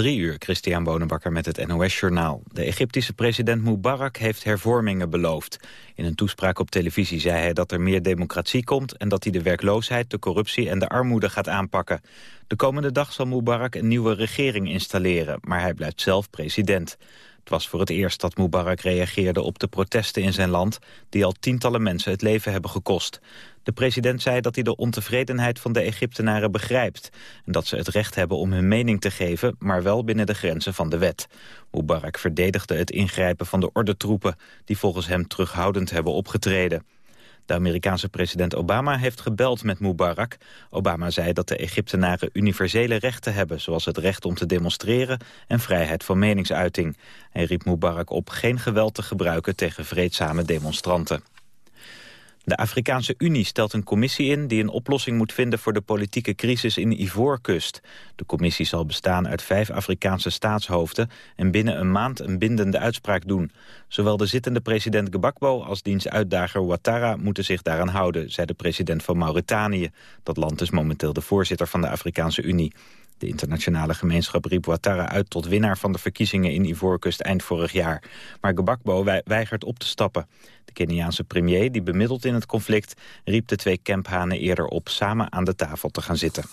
Drie uur, Christian Bonenbakker met het NOS-journaal. De Egyptische president Mubarak heeft hervormingen beloofd. In een toespraak op televisie zei hij dat er meer democratie komt... en dat hij de werkloosheid, de corruptie en de armoede gaat aanpakken. De komende dag zal Mubarak een nieuwe regering installeren... maar hij blijft zelf president. Het was voor het eerst dat Mubarak reageerde op de protesten in zijn land... die al tientallen mensen het leven hebben gekost. De president zei dat hij de ontevredenheid van de Egyptenaren begrijpt... en dat ze het recht hebben om hun mening te geven... maar wel binnen de grenzen van de wet. Mubarak verdedigde het ingrijpen van de ordentroepen... die volgens hem terughoudend hebben opgetreden. De Amerikaanse president Obama heeft gebeld met Mubarak. Obama zei dat de Egyptenaren universele rechten hebben... zoals het recht om te demonstreren en vrijheid van meningsuiting. Hij riep Mubarak op geen geweld te gebruiken tegen vreedzame demonstranten. De Afrikaanse Unie stelt een commissie in die een oplossing moet vinden voor de politieke crisis in Ivoorkust. De commissie zal bestaan uit vijf Afrikaanse staatshoofden en binnen een maand een bindende uitspraak doen. Zowel de zittende president Gbagbo als diens uitdager Ouattara moeten zich daaraan houden, zei de president van Mauritanië. Dat land is momenteel de voorzitter van de Afrikaanse Unie. De internationale gemeenschap riep Ouattara uit tot winnaar van de verkiezingen in Ivoorkust eind vorig jaar. Maar Gbagbo weigert op te stappen. De Keniaanse premier, die bemiddelt in het conflict, riep de twee kemphanen eerder op samen aan de tafel te gaan zitten.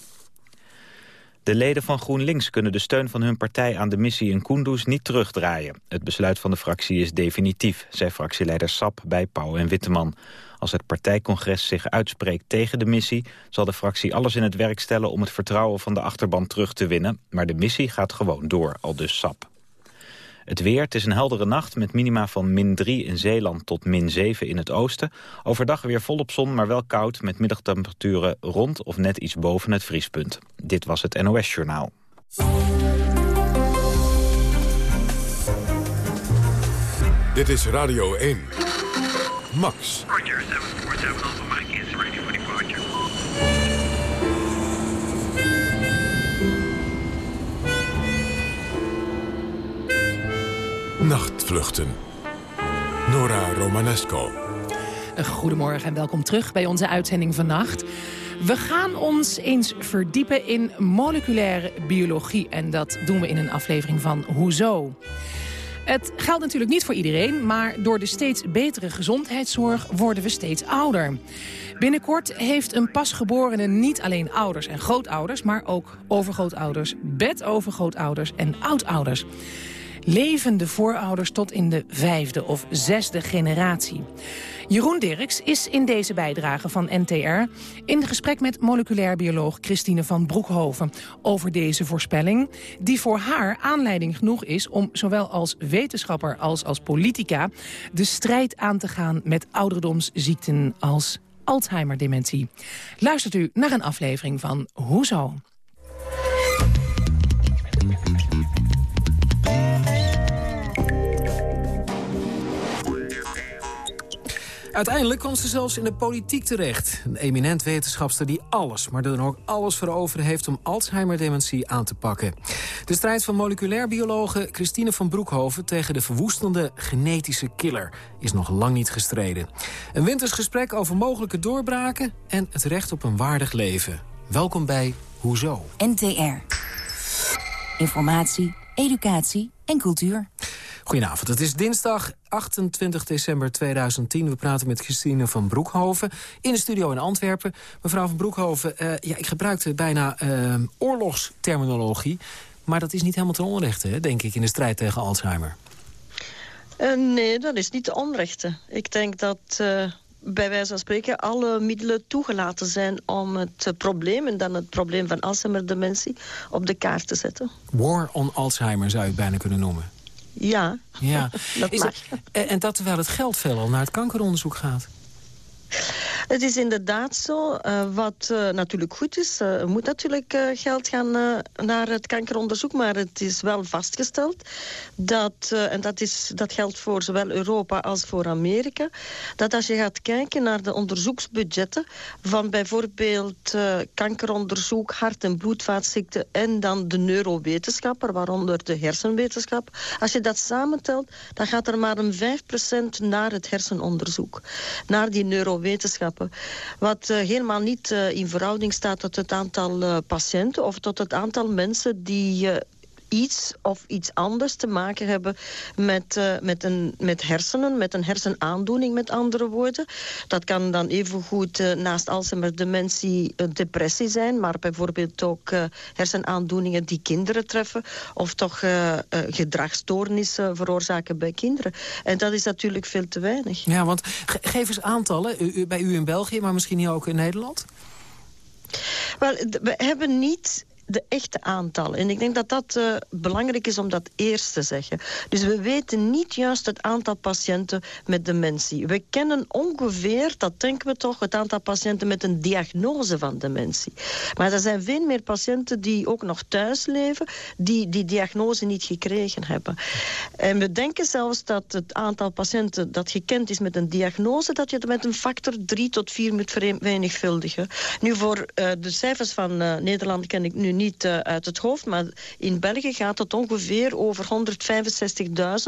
De leden van GroenLinks kunnen de steun van hun partij aan de missie in Kunduz niet terugdraaien. Het besluit van de fractie is definitief, zei fractieleider Sap bij Pauw en Witteman. Als het partijcongres zich uitspreekt tegen de missie... zal de fractie alles in het werk stellen om het vertrouwen van de achterban terug te winnen. Maar de missie gaat gewoon door, al dus Sap. Het weer, het is een heldere nacht met minima van min 3 in Zeeland tot min 7 in het oosten. Overdag weer volop zon, maar wel koud met middagtemperaturen rond of net iets boven het vriespunt. Dit was het NOS Journaal. Dit is Radio 1. Max. Nachtvluchten. Nora Romanesco. Goedemorgen en welkom terug bij onze uitzending vannacht. We gaan ons eens verdiepen in moleculaire biologie. En dat doen we in een aflevering van Hoezo. Het geldt natuurlijk niet voor iedereen, maar door de steeds betere gezondheidszorg worden we steeds ouder. Binnenkort heeft een pasgeborene niet alleen ouders en grootouders, maar ook overgrootouders, bedovergrootouders en oudouders levende voorouders tot in de vijfde of zesde generatie. Jeroen Dirks is in deze bijdrage van NTR in gesprek met moleculair bioloog Christine van Broekhoven over deze voorspelling, die voor haar aanleiding genoeg is om zowel als wetenschapper als als politica de strijd aan te gaan met ouderdomsziekten als Alzheimer-dementie. Luistert u naar een aflevering van Hoezo? Uiteindelijk kwam ze zelfs in de politiek terecht. Een eminent wetenschapster die alles, maar dan ook alles voor over heeft... om Alzheimer-dementie aan te pakken. De strijd van moleculair biologe Christine van Broekhoven... tegen de verwoestende genetische killer is nog lang niet gestreden. Een winters gesprek over mogelijke doorbraken... en het recht op een waardig leven. Welkom bij Hoezo? NTR. Informatie, educatie en cultuur. Goedenavond, het is dinsdag 28 december 2010. We praten met Christine van Broekhoven in de studio in Antwerpen. Mevrouw van Broekhoven, uh, ja, ik gebruikte bijna uh, oorlogsterminologie... maar dat is niet helemaal ten onrechte, denk ik, in de strijd tegen Alzheimer. Uh, nee, dat is niet te onrechte. Ik denk dat bij wijze van spreken alle middelen toegelaten zijn om het probleem... en dan het probleem van Alzheimer-dementie op de kaart te zetten. War on Alzheimer zou je het bijna kunnen noemen. Ja, ja. dat Is het, en dat terwijl het geld veelal naar het kankeronderzoek gaat? Het is inderdaad zo. Uh, wat uh, natuurlijk goed is, uh, moet natuurlijk geld gaan naar het kankeronderzoek. Maar het is wel vastgesteld dat, en dat, is, dat geldt voor zowel Europa als voor Amerika, dat als je gaat kijken naar de onderzoeksbudgetten van bijvoorbeeld kankeronderzoek, hart- en bloedvaatziekten en dan de neurowetenschappen, waaronder de hersenwetenschap. Als je dat samentelt, dan gaat er maar een 5% naar het hersenonderzoek. Naar die neurowetenschappen. Wat uh, helemaal niet uh, in verhouding staat tot het aantal uh, patiënten... of tot het aantal mensen die iets of iets anders te maken hebben met, uh, met, een, met hersenen, met een hersenaandoening, met andere woorden. Dat kan dan evengoed uh, naast Alzheimer dementie een depressie zijn, maar bijvoorbeeld ook uh, hersenaandoeningen die kinderen treffen, of toch gedragsstoornissen veroorzaken bij kinderen. En dat is natuurlijk veel te weinig. Ja, want ge geef eens aantallen, u, bij u in België, maar misschien ook in Nederland? Wel, we hebben niet de echte aantallen. En ik denk dat dat uh, belangrijk is om dat eerst te zeggen. Dus we weten niet juist het aantal patiënten met dementie. We kennen ongeveer, dat denken we toch, het aantal patiënten met een diagnose van dementie. Maar er zijn veel meer patiënten die ook nog thuis leven, die die diagnose niet gekregen hebben. En we denken zelfs dat het aantal patiënten dat gekend is met een diagnose, dat je het met een factor 3 tot 4 moet vermenigvuldigen. Nu, voor uh, de cijfers van uh, Nederland ken ik nu niet uh, uit het hoofd, maar in België gaat het ongeveer over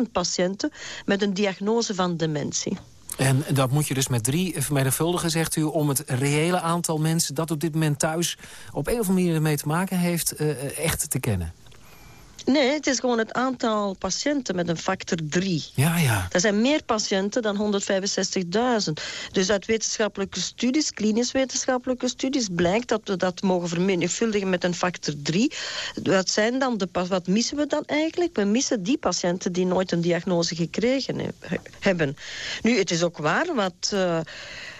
165.000 patiënten met een diagnose van dementie. En dat moet je dus met drie vermenigvuldigen, zegt u... om het reële aantal mensen dat op dit moment thuis... op een of andere manier ermee te maken heeft, uh, echt te kennen. Nee, het is gewoon het aantal patiënten met een factor 3. Ja, ja. Er zijn meer patiënten dan 165.000. Dus uit wetenschappelijke studies, klinisch wetenschappelijke studies... blijkt dat we dat mogen vermenigvuldigen met een factor 3. Wat, zijn dan de, wat missen we dan eigenlijk? We missen die patiënten die nooit een diagnose gekregen hebben. Nu, het is ook waar wat... Uh,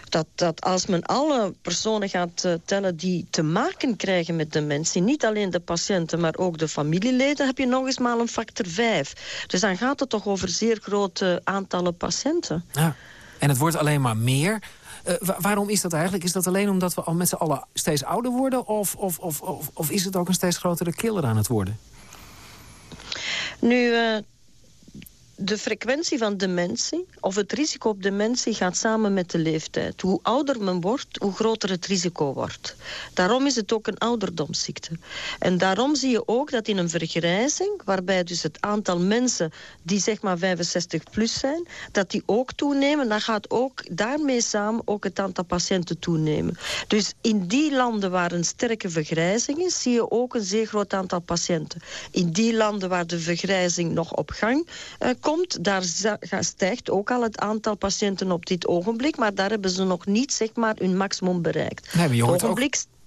dat, dat als men alle personen gaat uh, tellen die te maken krijgen met dementie, niet alleen de patiënten, maar ook de familieleden, heb je nog eens maar een factor 5. Dus dan gaat het toch over zeer grote aantallen patiënten. Ja. En het wordt alleen maar meer. Uh, waarom is dat eigenlijk? Is dat alleen omdat we al met z'n allen steeds ouder worden? Of, of, of, of, of is het ook een steeds grotere killer aan het worden? Nu, uh, de frequentie van dementie of het risico op dementie gaat samen met de leeftijd. Hoe ouder men wordt, hoe groter het risico wordt. Daarom is het ook een ouderdomsziekte. En daarom zie je ook dat in een vergrijzing, waarbij dus het aantal mensen die zeg maar 65 plus zijn, dat die ook toenemen, dan gaat ook daarmee samen ook het aantal patiënten toenemen. Dus in die landen waar een sterke vergrijzing is, zie je ook een zeer groot aantal patiënten. In die landen waar de vergrijzing nog op gang uh, komt, daar stijgt ook al het aantal patiënten op dit ogenblik. Maar daar hebben ze nog niet zeg maar, hun maximum bereikt. Nee, maar je hoort ook...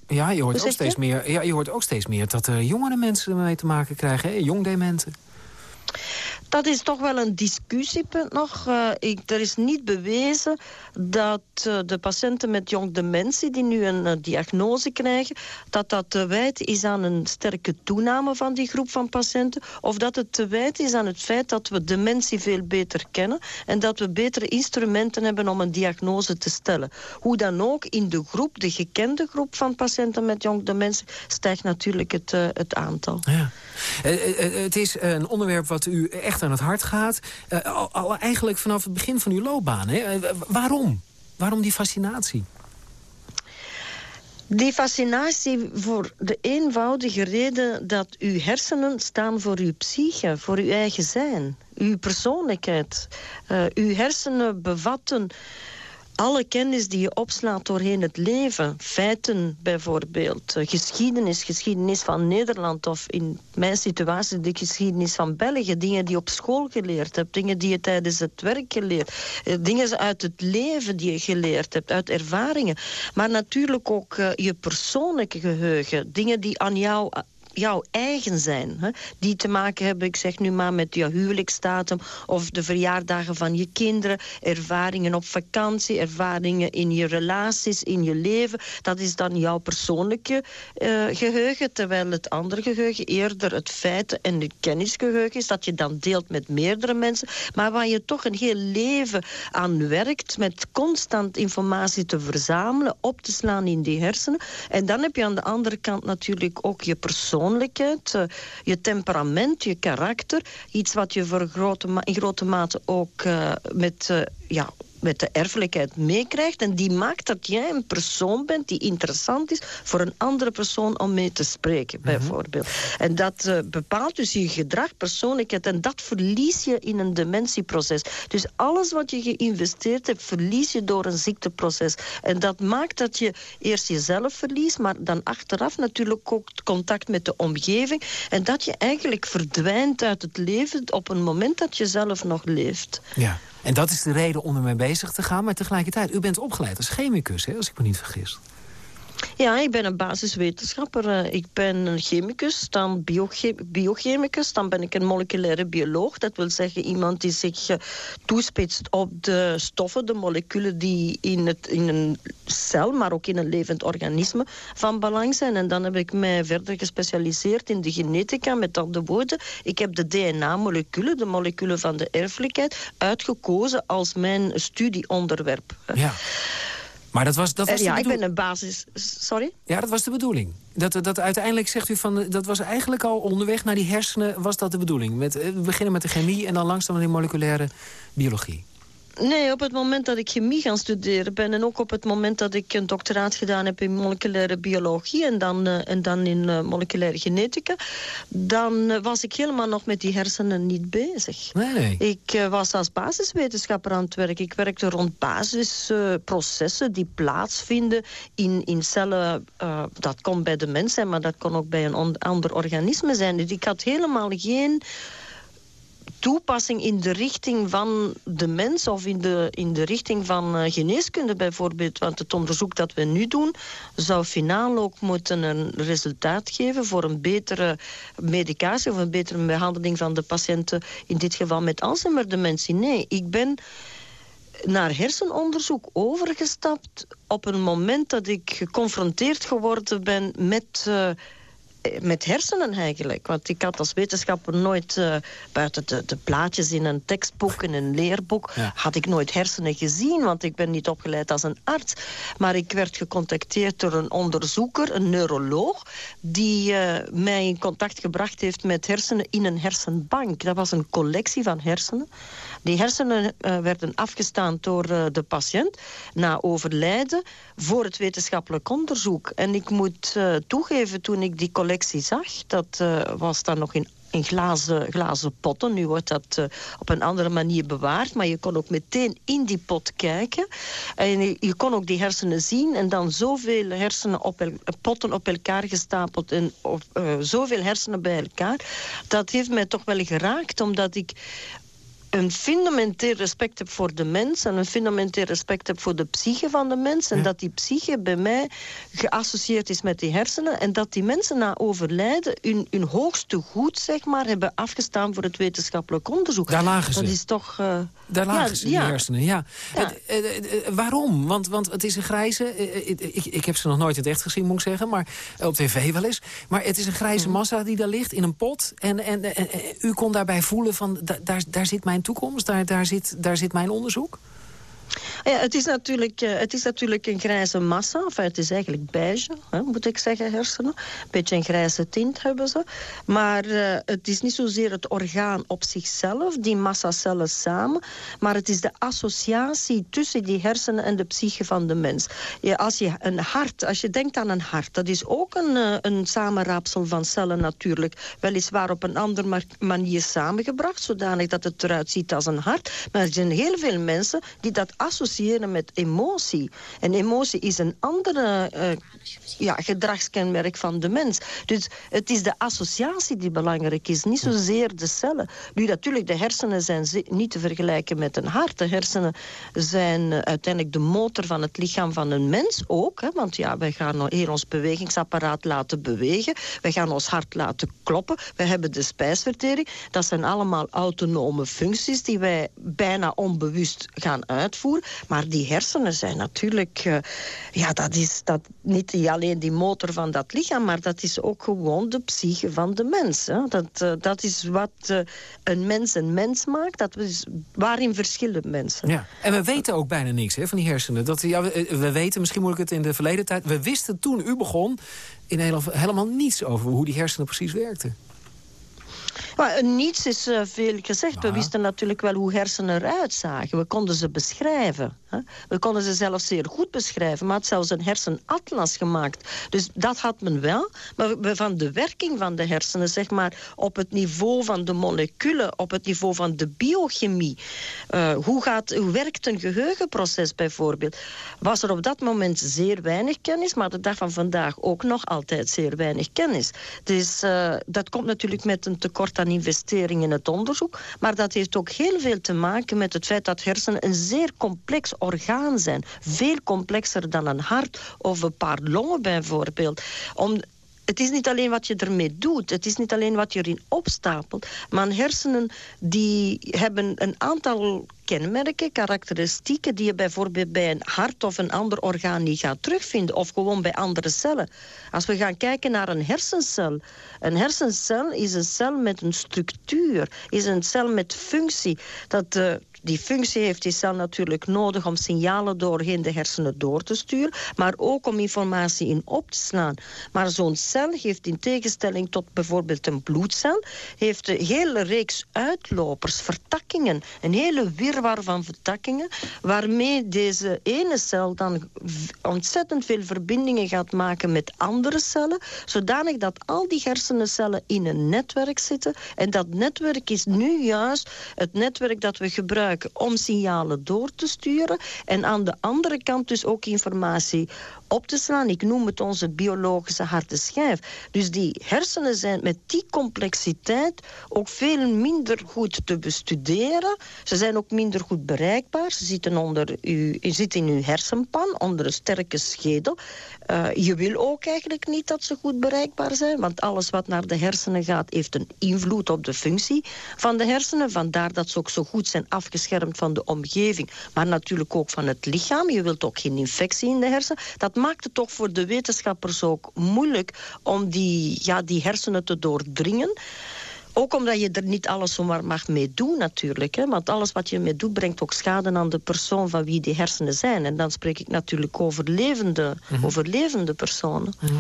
Ja, je hoort, ook steeds meer, ja, je hoort ook steeds meer dat er jongere mensen ermee te maken krijgen. Hè? Jongdementen dat is toch wel een discussiepunt nog. Ik, er is niet bewezen dat uh, de patiënten met jong dementie... die nu een uh, diagnose krijgen... dat dat te wijten is aan een sterke toename van die groep van patiënten... of dat het te wijten is aan het feit dat we dementie veel beter kennen... en dat we betere instrumenten hebben om een diagnose te stellen. Hoe dan ook, in de groep, de gekende groep van patiënten met jong dementie... stijgt natuurlijk het, het aantal. Ja. het is een onderwerp wat u echt aan het hart gaat. Uh, al, eigenlijk vanaf het begin van uw loopbaan. Hè? Uh, waarom? Waarom die fascinatie? Die fascinatie voor de eenvoudige reden dat uw hersenen staan voor uw psyche, voor uw eigen zijn, uw persoonlijkheid. Uh, uw hersenen bevatten alle kennis die je opslaat doorheen het leven. Feiten bijvoorbeeld. Eh, geschiedenis, geschiedenis van Nederland. Of in mijn situatie de geschiedenis van België. Dingen die je op school geleerd hebt. Dingen die je tijdens het werk geleerd eh, Dingen uit het leven die je geleerd hebt. Uit ervaringen. Maar natuurlijk ook uh, je persoonlijke geheugen. Dingen die aan jou jouw eigen zijn. Hè? Die te maken hebben, ik zeg nu maar, met je huwelijksdatum... of de verjaardagen van je kinderen, ervaringen op vakantie... ervaringen in je relaties, in je leven. Dat is dan jouw persoonlijke uh, geheugen... terwijl het andere geheugen eerder het feiten- en het kennisgeheugen is... dat je dan deelt met meerdere mensen... maar waar je toch een heel leven aan werkt... met constant informatie te verzamelen, op te slaan in die hersenen. En dan heb je aan de andere kant natuurlijk ook je persoon uh, je temperament, je karakter. Iets wat je voor grote in grote mate ook uh, met uh, ja, met de erfelijkheid meekrijgt. En die maakt dat jij een persoon bent die interessant is voor een andere persoon om mee te spreken, mhm. bijvoorbeeld. En dat uh, bepaalt dus je gedrag, persoonlijkheid. En dat verlies je in een dementieproces. Dus alles wat je geïnvesteerd hebt, verlies je door een ziekteproces. En dat maakt dat je eerst jezelf verliest, maar dan achteraf natuurlijk ook contact met de omgeving. En dat je eigenlijk verdwijnt uit het leven op een moment dat je zelf nog leeft. Ja. En dat is de reden om ermee bezig te gaan. Maar tegelijkertijd, u bent opgeleid als chemicus, hè, als ik me niet vergis. Ja, ik ben een basiswetenschapper. Eh, ik ben een chemicus, dan biochemicus, dan ben ik een moleculaire bioloog. Dat wil zeggen iemand die zich uh, toespitst op de stoffen, de moleculen die in, het, in een cel, maar ook in een levend organisme van belang zijn. En dan heb ik mij verder gespecialiseerd in de genetica, met andere woorden. Ik heb de DNA-moleculen, de moleculen van de erfelijkheid, uitgekozen als mijn studieonderwerp. Ja. Maar dat was, dat was uh, ja, ik ben een basis... Sorry? Ja, dat was de bedoeling. Dat, dat uiteindelijk zegt u van... dat was eigenlijk al onderweg naar die hersenen... was dat de bedoeling. Met, eh, we beginnen met de chemie en dan langzaam naar die moleculaire biologie. Nee, op het moment dat ik chemie gaan studeren ben... en ook op het moment dat ik een doctoraat gedaan heb in moleculaire biologie... en dan, uh, en dan in uh, moleculaire genetica... dan uh, was ik helemaal nog met die hersenen niet bezig. Nee. Ik was als basiswetenschapper aan het werk. Ik werkte rond basisprocessen die plaatsvinden in, in cellen. dat kon bij de mens zijn, maar dat kon ook bij een ander organisme zijn. Dus ik had helemaal geen toepassing in de richting van de mens of in de, in de richting van uh, geneeskunde bijvoorbeeld. Want het onderzoek dat we nu doen zou finaal ook moeten een resultaat geven voor een betere medicatie of een betere behandeling van de patiënten, in dit geval met Alzheimer-dementie. Nee, ik ben naar hersenonderzoek overgestapt op een moment dat ik geconfronteerd geworden ben met... Uh, met hersenen eigenlijk. Want ik had als wetenschapper nooit, uh, buiten de, de, plaatjes in een tekstboek, in een leerboek, had ik nooit hersenen gezien, want ik ben niet opgeleid als een arts. Maar ik werd gecontacteerd door een onderzoeker, een neuroloog, die uh, mij in contact gebracht heeft met hersenen in een hersenbank. Dat was een collectie van hersenen. Die hersenen uh, werden afgestaan door de patiënt na overlijden voor het wetenschappelijk onderzoek. En ik moet toegeven, toen ik die collectie zag. Dat was dan nog in in glazen, glazen potten. Nu wordt dat op een andere manier bewaard. Maar je kon ook meteen in die pot kijken. En je, kon ook die hersenen zien. En dan zoveel hersenen op potten op elkaar gestapeld. En uh, zoveel hersenen bij elkaar. Dat heeft mij toch wel geraakt. Omdat ik een fundamenteel respect heb voor de mens... en een fundamenteel respect heb voor de psyche van de mens... en dat die psyche bij mij geassocieerd is met die hersenen... en dat die mensen na overlijden hun, hun hoogste goed zeg maar, hebben afgestaan... voor het wetenschappelijk onderzoek. Daar lagen ze. Dat is toch... Uh, Daar lagen ja, ze, die hersenen, ja. Het, uh, uh, waarom? Want, want het is een grijze... Ik, ik, heb ze nog nooit in het echt gezien, moet ik zeggen... maar op tv wel eens. Maar het is een grijze mhm. massa die daar ligt in een pot... en, en, en, u kon daarbij voelen van... daar, daar zit mijn toekomst? Daar, daar, zit, daar zit mijn onderzoek? Ja, het, is natuurlijk, uh, het is natuurlijk een grijze massa. Enfin, het is eigenlijk beige, hè, moet ik zeggen, hersenen. Een beetje een grijze tint hebben ze. Maar uh, het is niet zozeer het orgaan op zichzelf, die massacellen samen. Maar het is de associatie tussen die hersenen en de psyche van de mens. Ja, als je een hart, als je denkt aan een hart, dat is ook een, uh, een samenraapsel van cellen natuurlijk. Weliswaar op een andere manier samengebracht, zodanig dat het eruit ziet als een hart. Maar er zijn heel veel mensen die dat associëren met emotie. En emotie is een andere uh, ja, gedragskenmerk van de mens. Dus het is de associatie die belangrijk is, niet zozeer de cellen. Nu natuurlijk, de hersenen zijn niet te vergelijken met een hart. De hersenen zijn uh, uiteindelijk de motor van het lichaam van een mens ook. Hè, want ja, wij gaan hier ons bewegingsapparaat laten bewegen. Wij gaan ons hart laten kloppen. We hebben de spijsvertering. Dat zijn allemaal autonome functies die wij bijna onbewust gaan uitvoeren. Maar die hersenen zijn natuurlijk... Uh, ja, dat is dat, niet alleen die motor van dat lichaam... maar dat is ook gewoon de psyche van de mens. Hè. Dat, uh, dat is wat uh, een mens een mens maakt. Dat is waarin verschillen mensen. Ja. En we weten ook bijna niks hè, van die hersenen. Dat, ja, we, we weten, misschien moet ik het in de verleden tijd... we wisten toen u begon in helemaal niets over hoe die hersenen precies werkten. Maar niets is uh, veel gezegd. We wisten natuurlijk wel hoe hersenen eruit zagen. We konden ze beschrijven. Hè? We konden ze zelfs zeer goed beschrijven. Maar had zelfs een hersenatlas gemaakt. Dus dat had men wel. Maar van de werking van de hersenen, zeg maar... op het niveau van de moleculen, op het niveau van de biochemie... Uh, hoe, gaat, hoe werkt een geheugenproces bijvoorbeeld... was er op dat moment zeer weinig kennis... maar de dag van vandaag ook nog altijd zeer weinig kennis. Dus uh, dat komt natuurlijk met een tekort aan investering in het onderzoek. Maar dat heeft ook heel veel te maken met het feit dat hersenen een zeer complex orgaan zijn. Veel complexer dan een hart of een paar longen bijvoorbeeld. Om, het is niet alleen wat je ermee doet. Het is niet alleen wat je erin opstapelt. Maar hersenen die hebben een aantal kenmerken, karakteristieken... die je bijvoorbeeld bij een hart of een ander orgaan niet gaat terugvinden. Of gewoon bij andere cellen. Als we gaan kijken naar een hersencel. Een hersencel is een cel met een structuur. Is een cel met functie. Dat... Uh, die functie heeft die cel natuurlijk nodig om signalen doorheen de hersenen door te sturen, maar ook om informatie in op te slaan. Maar zo'n cel heeft in tegenstelling tot bijvoorbeeld een bloedcel, heeft een hele reeks uitlopers, vertakkingen, een hele wirwar van vertakkingen, waarmee deze ene cel dan ontzettend veel verbindingen gaat maken met andere cellen, zodanig dat al die hersencellen in een netwerk zitten. En dat netwerk is nu juist het netwerk dat we gebruiken om signalen door te sturen. En aan de andere kant dus ook informatie op te slaan. Ik noem het onze biologische harde schijf. Dus die hersenen zijn met die complexiteit ook veel minder goed te bestuderen. Ze zijn ook minder goed bereikbaar. Ze zitten, onder uw, je zit in uw hersenpan, onder een sterke schedel. Uh, je wil ook eigenlijk niet dat ze goed bereikbaar zijn, want alles wat naar de hersenen gaat heeft een invloed op de functie van de hersenen. Vandaar dat ze ook zo goed zijn afgeschermd van de omgeving, maar natuurlijk ook van het lichaam. Je wilt ook geen infectie in de hersenen. Dat maakt het toch voor de wetenschappers ook moeilijk om die, ja, die hersenen te doordringen. Ook omdat je er niet alles zomaar mag mee doen natuurlijk. Hè? Want alles wat je mee doet brengt ook schade aan de persoon van wie die hersenen zijn. En dan spreek ik natuurlijk over levende, mm over levende personen. Mhm.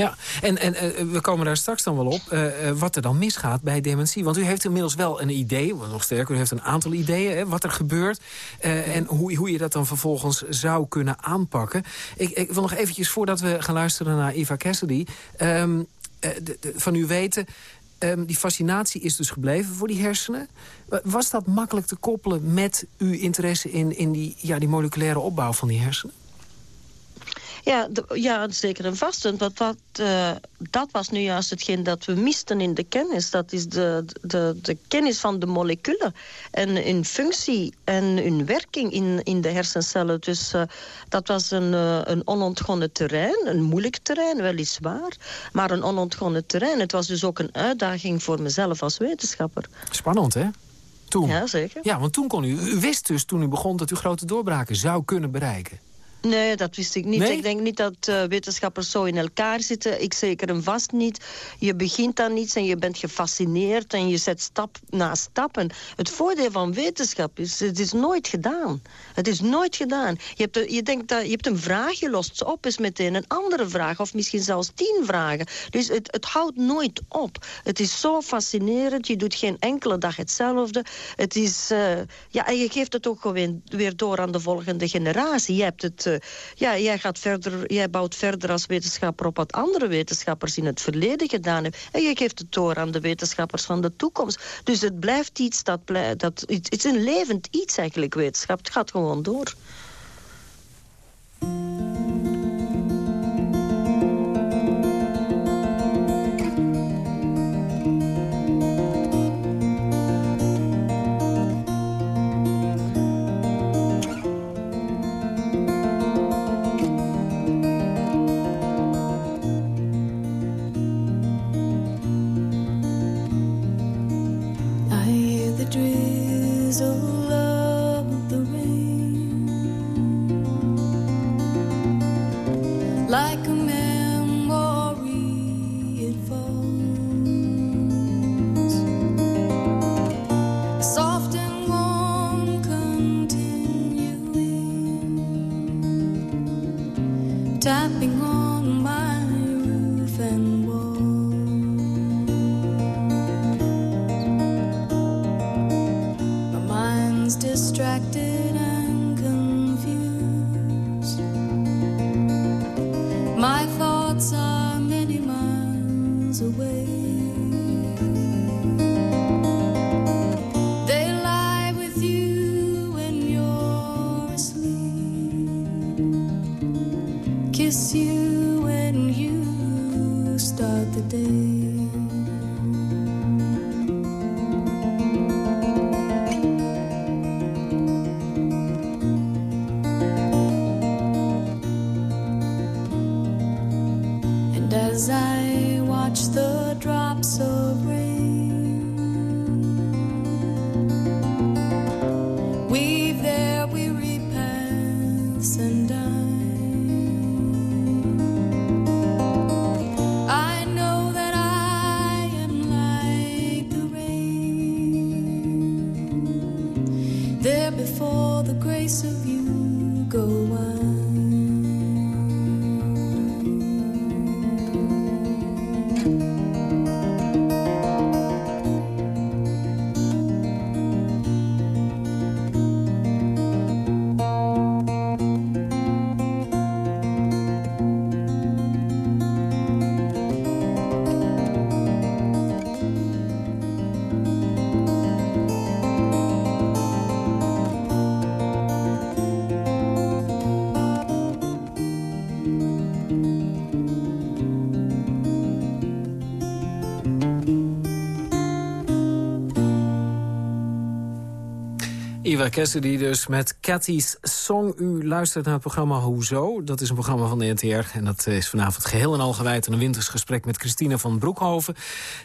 Ja, en, en uh, we komen daar straks dan wel op uh, wat er dan misgaat bij dementie. Want u heeft inmiddels wel een idee, nog sterker, u heeft een aantal ideeën... Hè, wat er gebeurt en hoe, hoe je dat dan vervolgens zou kunnen aanpakken. Ik, ik wil nog eventjes, voordat we gaan luisteren naar Eva Cassidy... De, van u weten, Um, die fascinatie is dus gebleven voor die hersenen. Was dat makkelijk te koppelen met uw interesse in, in die, ja, die moleculaire opbouw van die hersenen? Ja, ja zeker en vast. Want dat, uh, dat was nu juist hetgeen dat we misten in de kennis. Dat is de, de, de kennis van de moleculen. En hun functie en hun werking in, in de hersencellen. Dus uh, dat was een, uh, een onontgonnen terrein. Een moeilijk terrein, weliswaar. Maar een onontgonnen terrein. Het was dus ook een uitdaging voor mezelf als wetenschapper. Spannend, hè? Toen. Ja, zeker. Ja, want toen kon u... U wist dus toen u begon dat u grote doorbraken zou kunnen bereiken. Nee, dat wist ik niet. Ik denk niet dat uh, wetenschappers zo in elkaar zitten. Ik zeker en vast niet. Je begint aan iets en je bent gefascineerd... en je zet stap na stap. En het voordeel van wetenschap is, het is nooit gedaan. Het is nooit gedaan. Je, hebt, je denkt dat je hebt een vraag, je lost ze op, is meteen een andere vraag. Of misschien zelfs tien vragen. Dus het, het houdt nooit op. Het is zo fascinerend. Je doet geen enkele dag hetzelfde. Het is... Uh, ja, en je geeft het ook gewoon weer door aan de volgende generatie. Je hebt het ja, jij, gaat verder, jij bouwt verder als wetenschapper op wat andere wetenschappers in het verleden gedaan hebben. En je geeft het door aan de wetenschappers van de toekomst. Dus het blijft iets dat... dat het is een levend iets eigenlijk, wetenschap. Het gaat gewoon door. Iva Cassidy dus met Cathy's Song. U luistert naar het programma Hoezo. Dat is een programma van de NTR. En dat is vanavond geheel en al gewijd aan een wintersgesprek met Christina van Broekhoven.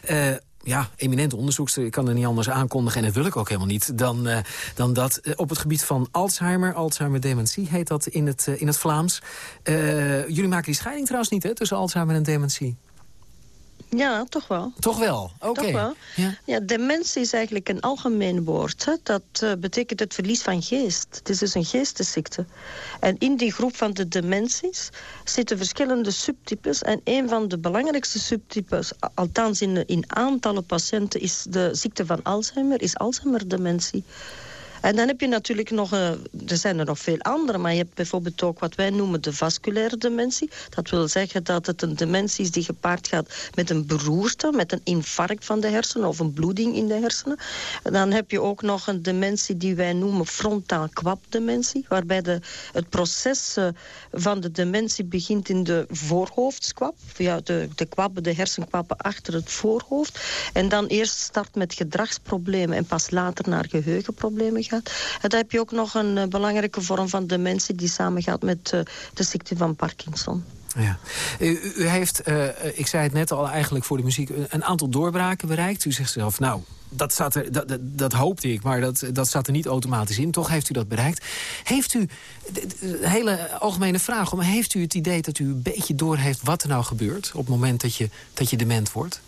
Eh, ja, eminente onderzoekster. Ik kan er niet anders aankondigen, en dat wil ik ook helemaal niet... dan, eh, dan dat eh, op het gebied van Alzheimer, Alzheimer-dementie heet dat in het, in het Vlaams. jullie maken die scheiding trouwens niet, hè, tussen Alzheimer en dementie? Ja, toch wel. Toch wel? Oké. Toch wel. Ja. Ja, dementie is eigenlijk een algemeen woord. Hè. Dat eh, betekent het verlies van geest. Het is dus een geestesziekte. En in die groep van de dementies zitten verschillende subtypes. En een van de belangrijkste subtypes, althans in, in aantallen patiënten... is de ziekte van Alzheimer, is Alzheimer-dementie. En dan heb je natuurlijk nog, eh, er zijn er nog veel andere, maar je hebt bijvoorbeeld ook wat wij noemen de vasculaire dementie. Dat wil zeggen dat het een dementie is die gepaard gaat met een beroerte, met een infarct van de hersenen of een bloeding in de hersenen. En dan heb je ook nog een dementie die wij noemen frontaal kwapdementie, waarbij de, het proces eh, van de dementie begint in de voorhoofdskwap, ja, de, de kwappen, de hersenkwappen achter het voorhoofd. En dan eerst start met gedragsproblemen en pas later naar geheugenproblemen gaat. En dan heb je ook nog een eh, belangrijke vorm van dementie die samengaat met eh, de ziekte van Parkinson. Ja. U, heeft, eh, ik zei het net al eigenlijk voor de muziek... een- aantal doorbraken bereikt. U zegt zelf, nou, dat, zat er, dat, dat, hoopte ik, maar dat, dat zat er niet automatisch in. Toch heeft u dat bereikt. Heeft u, een hele algemene vraag... maar heeft u het idee dat u een beetje doorheeft wat er nou gebeurt... op het moment dat je, dat je dement wordt?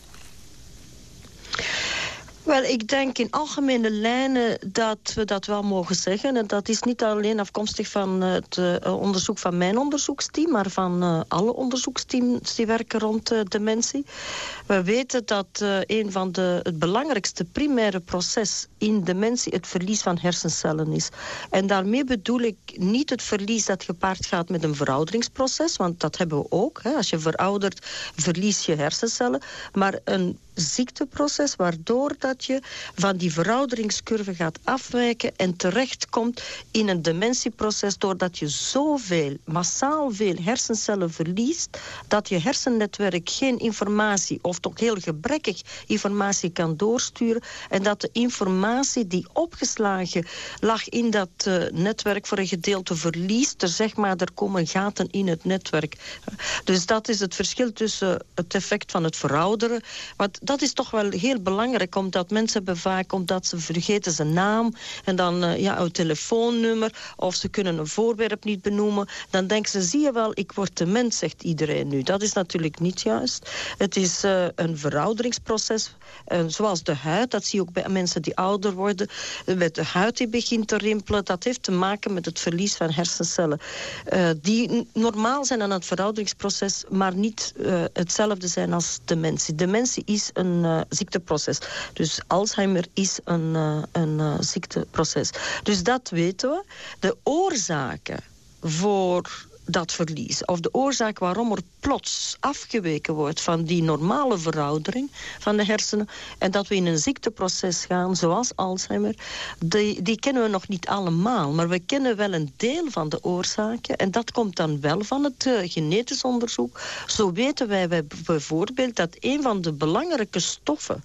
Wel, ik denk in algemene lijnen dat we dat wel mogen zeggen. En dat is niet alleen afkomstig van het eh, onderzoek van mijn onderzoeksteam... maar van eh, alle onderzoeksteams die werken rond eh, dementie. We weten dat een van de, het belangrijkste primaire proces in dementie... het verlies van hersencellen is. En daarmee bedoel ik niet het verlies dat gepaard gaat met een verouderingsproces... want dat hebben we ook. Hè. Als je veroudert, verlies je hersencellen. Maar een ziekteproces waardoor dat je van die verouderingscurve gaat afwijken en terechtkomt in een dementieproces doordat je zoveel, massaal veel hersencellen verliest dat je hersennetwerk geen informatie of toch heel gebrekkig informatie kan doorsturen en dat de informatie die opgeslagen lag in dat eh, netwerk voor een gedeelte verliest. Er zeg maar, er komen gaten in het netwerk. Dus dat is het verschil tussen het effect van het verouderen. Want dat is toch wel heel belangrijk, omdat mensen hebben vaak, omdat ze vergeten zijn naam en dan eh, ja, een telefoonnummer of ze kunnen een voorwerp niet benoemen. Dan denken ze, zie je wel, ik word dement, zegt iedereen nu. Dat is natuurlijk niet juist. Het is eh, een verouderingsproces, zoals de huid. Dat zie je ook bij mensen die ouder worden. Met de huid die begint te rimpelen. Dat heeft te maken met het verlies van hersencellen. eh, die normaal zijn aan het verouderingsproces, maar niet hetzelfde zijn als dementie. Dementie is een uh, ziekteproces. Dus Alzheimer is een, uh, een uh, ziekteproces. Dus dat weten we. De oorzaken voor dat verlies. Of de oorzaak waarom er plots afgeweken wordt van die normale veroudering van de hersenen. En dat we in een ziekteproces gaan, zoals Alzheimer. Die, die kennen we nog niet allemaal. Maar we kennen wel een deel van de oorzaken. En dat komt dan wel van het uh, genetisch onderzoek. Zo weten wij bijvoorbeeld dat een van de belangrijke stoffen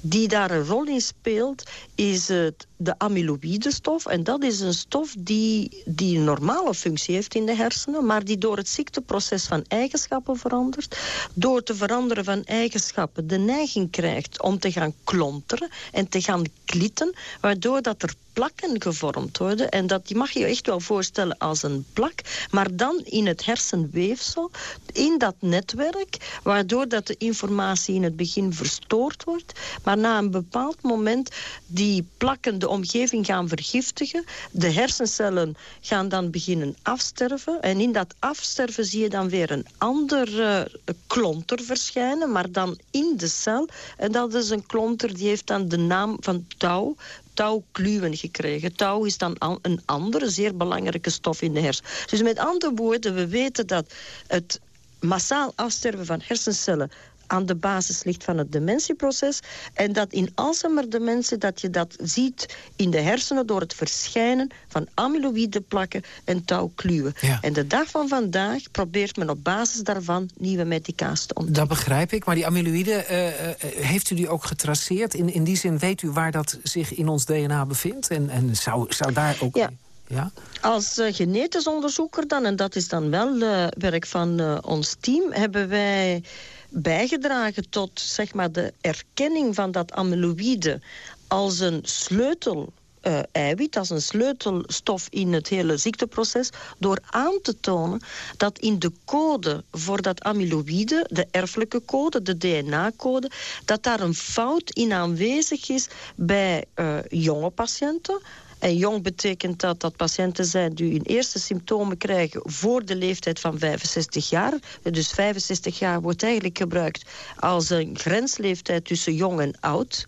die daar een rol in speelt, is het, de amyloïdestof. En dat is een stof die, die een normale functie heeft in de hersenen, maar die door het ziekteproces van eigenschappen verandert. Door te veranderen van eigenschappen de neiging krijgt om te gaan klonteren en te gaan klitten, waardoor dat er plakken gevormd worden. En dat die mag je je echt wel voorstellen als een plak. Maar dan in het hersenweefsel, in dat netwerk... waardoor dat de informatie in het begin verstoord wordt. Maar na een bepaald moment die plakken de omgeving gaan vergiftigen. De hersencellen gaan dan beginnen afsterven. En in dat afsterven zie je dan weer een andere klonter verschijnen. Maar dan in de cel. En dat is een klonter die heeft dan de naam van touw touwkluwen gekregen. Touw is dan een andere zeer belangrijke stof in de hersenen. Dus met andere woorden, we weten dat het massaal afsterven van hersencellen aan de basis ligt van het dementieproces. En dat in Alzheimer-dementie dat je dat ziet in de hersenen... door het verschijnen van amyloïdeplakken en touwkluwen. En de dag van vandaag probeert men op basis daarvan nieuwe medicatie te ontdekken. Dat begrijp ik, maar die amyloïde, uh, heeft u die ook getraceerd? In, in die zin weet u waar dat zich in ons DNA bevindt? En, en zou, zou daar ook... Ja. Ja? Als uh, genetisch onderzoeker dan, en dat is dan wel uh, werk van uh, ons team... hebben wij bijgedragen tot zeg maar, de erkenning van dat amyloïde als een sleutel uh, eiwit als een sleutelstof in het hele ziekteproces... door aan te tonen dat in de code voor dat amyloïde... de erfelijke code, de DNA-code... dat daar een fout in aanwezig is bij uh, jonge patiënten en jong betekent dat dat patiënten zijn die hun eerste symptomen krijgen voor de leeftijd van 65 jaar. Dus 65 jaar wordt eigenlijk gebruikt als een grensleeftijd tussen jong en oud.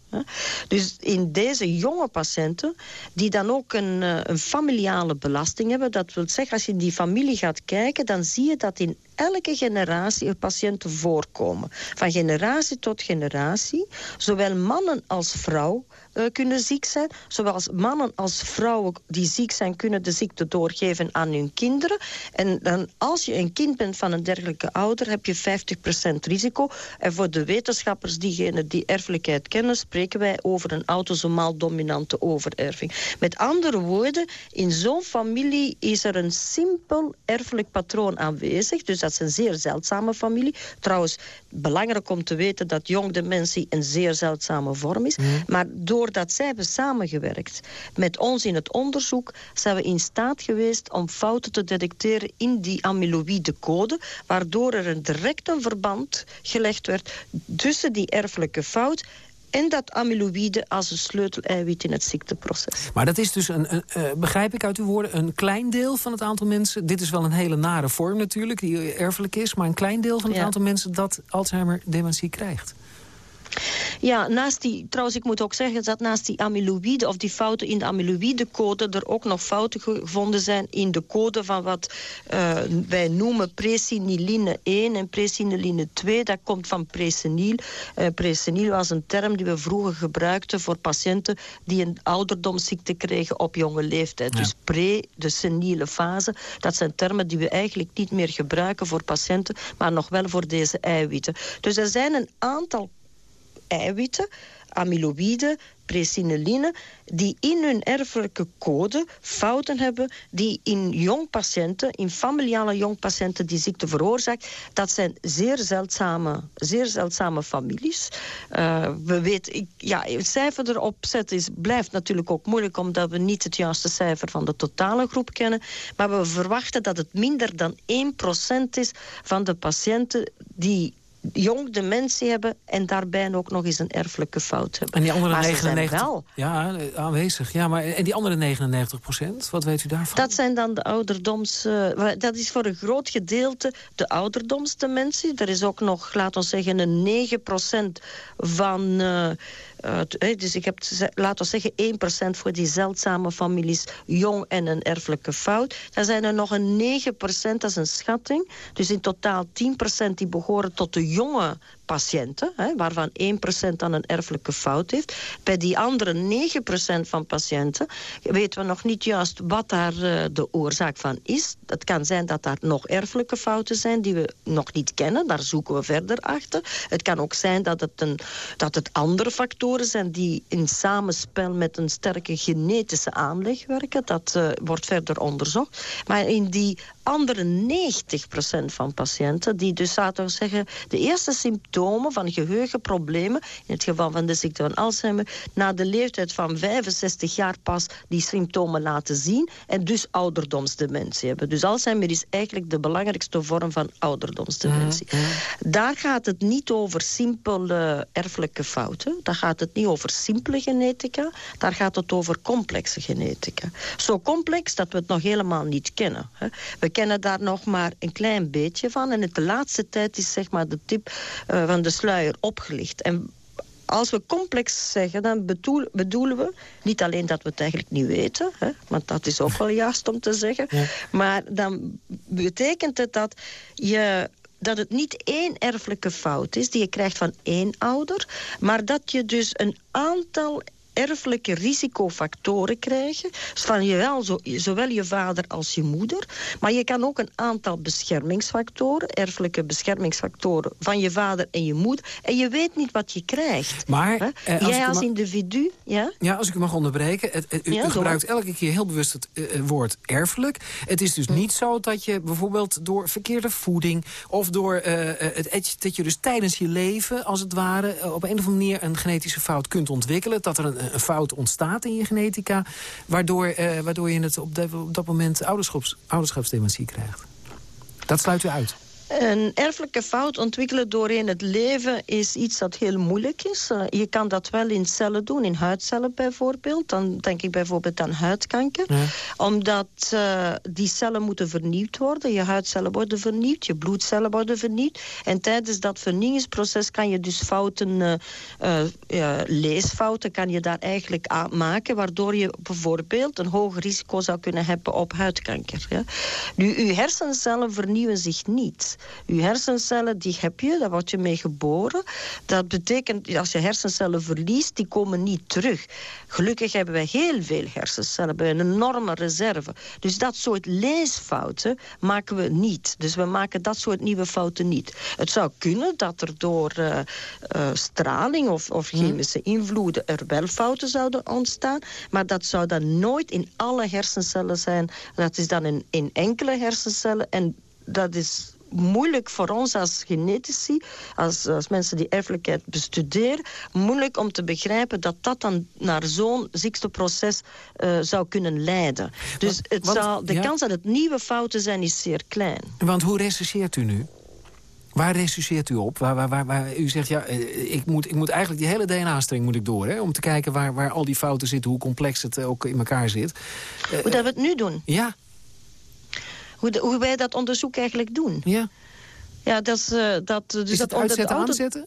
Dus in deze jonge patiënten, die dan ook een, eh, een familiale belasting hebben, dat wil zeggen, als je in die familie gaat kijken, dan zie je dat in elke generatie er patiënten voorkomen. Van generatie tot generatie, zowel mannen als vrouw uh, kunnen ziek zijn. Zowel mannen als vrouwen die ziek zijn, kunnen de ziekte doorgeven aan hun kinderen. En dan, als je een kind bent van een dergelijke ouder, heb je 50% risico. En voor de wetenschappers, diegenen die erfelijkheid kennen, spreken wij over een autosomaal dominante overerving. Met andere woorden, in zo'n familie is er een simpel erfelijk patroon aanwezig. Dus is een zeer zeldzame familie. Trouwens, belangrijk om te weten dat jong dementie een zeer zeldzame vorm is. Mhm. Maar doordat zij hebben samengewerkt met ons in het onderzoek... zijn we in staat geweest om fouten te detecteren in die amyloïde code... waardoor er een direct een verband gelegd werd tussen die erfelijke fout en dat amyloïde als een sleuteleiwit in het ziekteproces. Maar dat is dus, een, een uh, begrijp ik uit uw woorden, een klein deel van het aantal mensen... dit is wel een hele nare vorm natuurlijk, die erfelijk is... maar een klein deel van het aantal mensen dat Alzheimer-dementie krijgt. Ja, naast die, trouwens, ik moet ook zeggen dat naast die amyloïde of die fouten in de amyloïdecode er ook nog fouten gevonden zijn in de code van wat uh, wij noemen presiniline 1 en presiniline 2. Dat komt van presenil. Uh, presenil was een term die we vroeger gebruikten voor patiënten die een ouderdomsziekte kregen op jonge leeftijd. Dus pre, de seniele fase. Dat zijn termen die we eigenlijk niet meer gebruiken voor patiënten, maar nog wel voor deze eiwitten. Dus er zijn een aantal eiwitten, amyloïden, presineline, die in hun erfelijke code fouten hebben die in jong patiënten, in familiale jong patiënten die ziekte veroorzaakt, dat zijn zeer zeldzame, zeer zeldzame families. Uh, we weten, ik, ja, het cijfer erop zetten is, blijft natuurlijk ook moeilijk omdat we niet het juiste cijfer van de totale groep kennen, maar we verwachten dat het minder dan 1% is van de patiënten die jong dementie hebben en daarbij ook nog eens een erfelijke fout hebben. En die andere Maar ze 99... zijn wel Ja, eh, aanwezig. Ja, maar, en die andere 99 procent, wat weet u daarvan? Dat zijn dan de ouderdoms... eh, dat is voor een groot gedeelte de ouderdomsdementie. Er is ook nog, laten we zeggen, een 9% van... eh, dus ik heb, laten we zeggen, 1% voor die zeldzame families jong en een erfelijke fout. Dan zijn er nog een 9%, dat is een schatting. Dus in totaal 10% die behoren tot de jonge patiënten, hè, waarvan 1% dan een erfelijke fout heeft. Bij die andere 9% van patiënten weten we nog niet juist wat daar eh, de oorzaak van is. Het kan zijn dat daar nog erfelijke fouten zijn die we nog niet kennen. Daar zoeken we verder achter. Het kan ook zijn dat het, een, dat het andere factoren zijn die in samenspel met een sterke genetische aanleg werken. Dat eh, wordt verder onderzocht. Maar in die andere 90% van patiënten, die dus laten zeggen, de eerste symptomen van geheugenproblemen, in het geval van de ziekte van Alzheimer, na de leeftijd van 65 jaar pas die symptomen laten zien en dus ouderdomsdementie hebben. Dus Alzheimer is eigenlijk de belangrijkste vorm van ouderdomsdementie. Daar gaat het niet over simpele erfelijke fouten, daar gaat het niet over simpele genetica, daar gaat het over complexe genetica. Zo complex dat we het nog helemaal niet kennen. Hè. We kennen daar nog maar een klein beetje van. En in de laatste tijd is zeg maar de tip eh, van de sluier opgelicht. En als we complex zeggen, dan bedoel- bedoelen we niet alleen dat we het eigenlijk niet weten, hè, want dat is ook wel juist om te zeggen, maar dan betekent het dat je dat het niet één erfelijke fout is die je krijgt van één ouder, maar dat je dus een aantal erfelijke risicofactoren krijgen. Dus van zo, zowel je vader als je moeder. Maar je kan ook een aantal beschermingsfactoren, erfelijke beschermingsfactoren van je vader en je moeder. En je weet niet wat je krijgt. Maar, eh, als Jij als individu, ja? Ja, als ik u mag onderbreken. Het, het- u, Ja, u doe gebruikt elke keer heel bewust het eh, eh, woord erfelijk. Het is dus Hm. niet zo dat je bijvoorbeeld door verkeerde voeding... of door eh, het, et- dat je dus tijdens je leven, als het ware... op een of andere manier een genetische fout kunt ontwikkelen. Dat er een, een fout ontstaat in je genetica... waardoor, eh, waardoor je het op, op dat moment ouderschaps, ouderschapsdementie krijgt. Dat sluit u uit. Een erfelijke fout ontwikkelen doorheen het leven is iets dat heel moeilijk is. Eh, je kan dat wel in cellen doen, in huidcellen bijvoorbeeld. Dan denk ik bijvoorbeeld aan huidkanker. Omdat eh, die cellen moeten vernieuwd worden. Je huidcellen worden vernieuwd, je bloedcellen worden vernieuwd. En tijdens dat vernieuwingsproces kan je dus fouten, eh, leesfouten, kan je daar eigenlijk aan maken. Waardoor je bijvoorbeeld een hoger risico zou kunnen hebben op huidkanker. Ja. Nu, uw hersencellen vernieuwen zich niet. Uw hersencellen, die heb je, daar word je mee geboren. Dat betekent, als je hersencellen verliest, die komen niet terug. Gelukkig hebben wij heel veel hersencellen, we hebben een enorme reserve. Dus dat soort leesfouten maken we niet. Dus we maken dat soort nieuwe fouten niet. Het zou kunnen dat er door eh, eh, straling of, of chemische invloeden er wel fouten zouden ontstaan. Maar dat zou dan nooit in alle hersencellen zijn. Dat is dan in, in enkele hersencellen. En dat is moeilijk voor ons als genetici, als, als mensen die erfelijkheid bestuderen, moeilijk om te begrijpen dat dat dan naar zo'n ziekteproces eh, zou kunnen leiden. Dus Want- het want- zou, de ja. kans dat het nieuwe fouten zijn is zeer klein. Want hoe recenseert u nu? Waar recenseert u op? Waar, waar, waar, waar u zegt, ja, eh, ik moet, ik moet eigenlijk die hele DNA-streng moet ik door... Hè, om te kijken waar, waar al die fouten zitten, hoe complex het ook in elkaar zit. Hoe dat we het nu doen, ja, hoe, de- hoe wij dat onderzoek eigenlijk doen. ja. Ja, dat eh, dat, dus Is dat het uitzetten, aanzetten?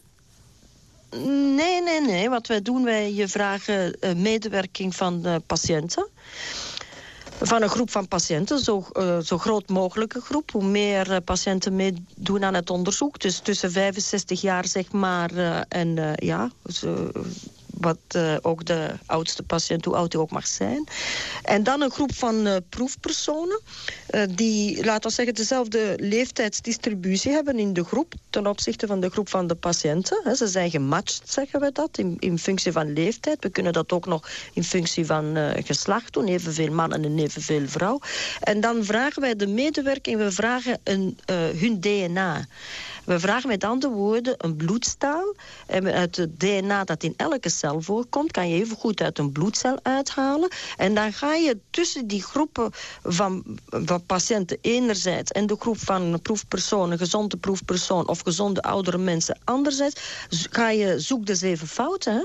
Nee, nee, nee. Wat wij doen, wij je vragen eh, medewerking van patiënten. Van een groep van patiënten, zo, eh, zo groot mogelijke groep. Hoe meer eh, patiënten meedoen aan het onderzoek. Dus tussen 65 jaar, zeg maar, eh, en eh, ja, wat eh, ook de oudste patiënt, hoe oud hij ook mag zijn. En dan een groep van eh, proefpersonen eh, die, laten we zeggen, dezelfde leeftijdsdistributie hebben in de groep ten opzichte van de groep van de patiënten. Ze zijn gematcht, zeggen we dat, in, in functie van leeftijd. We kunnen dat ook nog in functie van geslacht doen, evenveel mannen en evenveel vrouw. En dan vragen wij de medewerking, we vragen een, hun DNA. We vragen met andere woorden een bloedstaal. En uit het DNA dat in elke voorkomt, kan je even goed uit een bloedcel uithalen. En dan ga je tussen die groepen van, van patiënten enerzijds en de groep van proefpersonen, gezonde proefpersoon of gezonde oudere mensen anderzijds, ga je zoek de zeven fouten. Hè?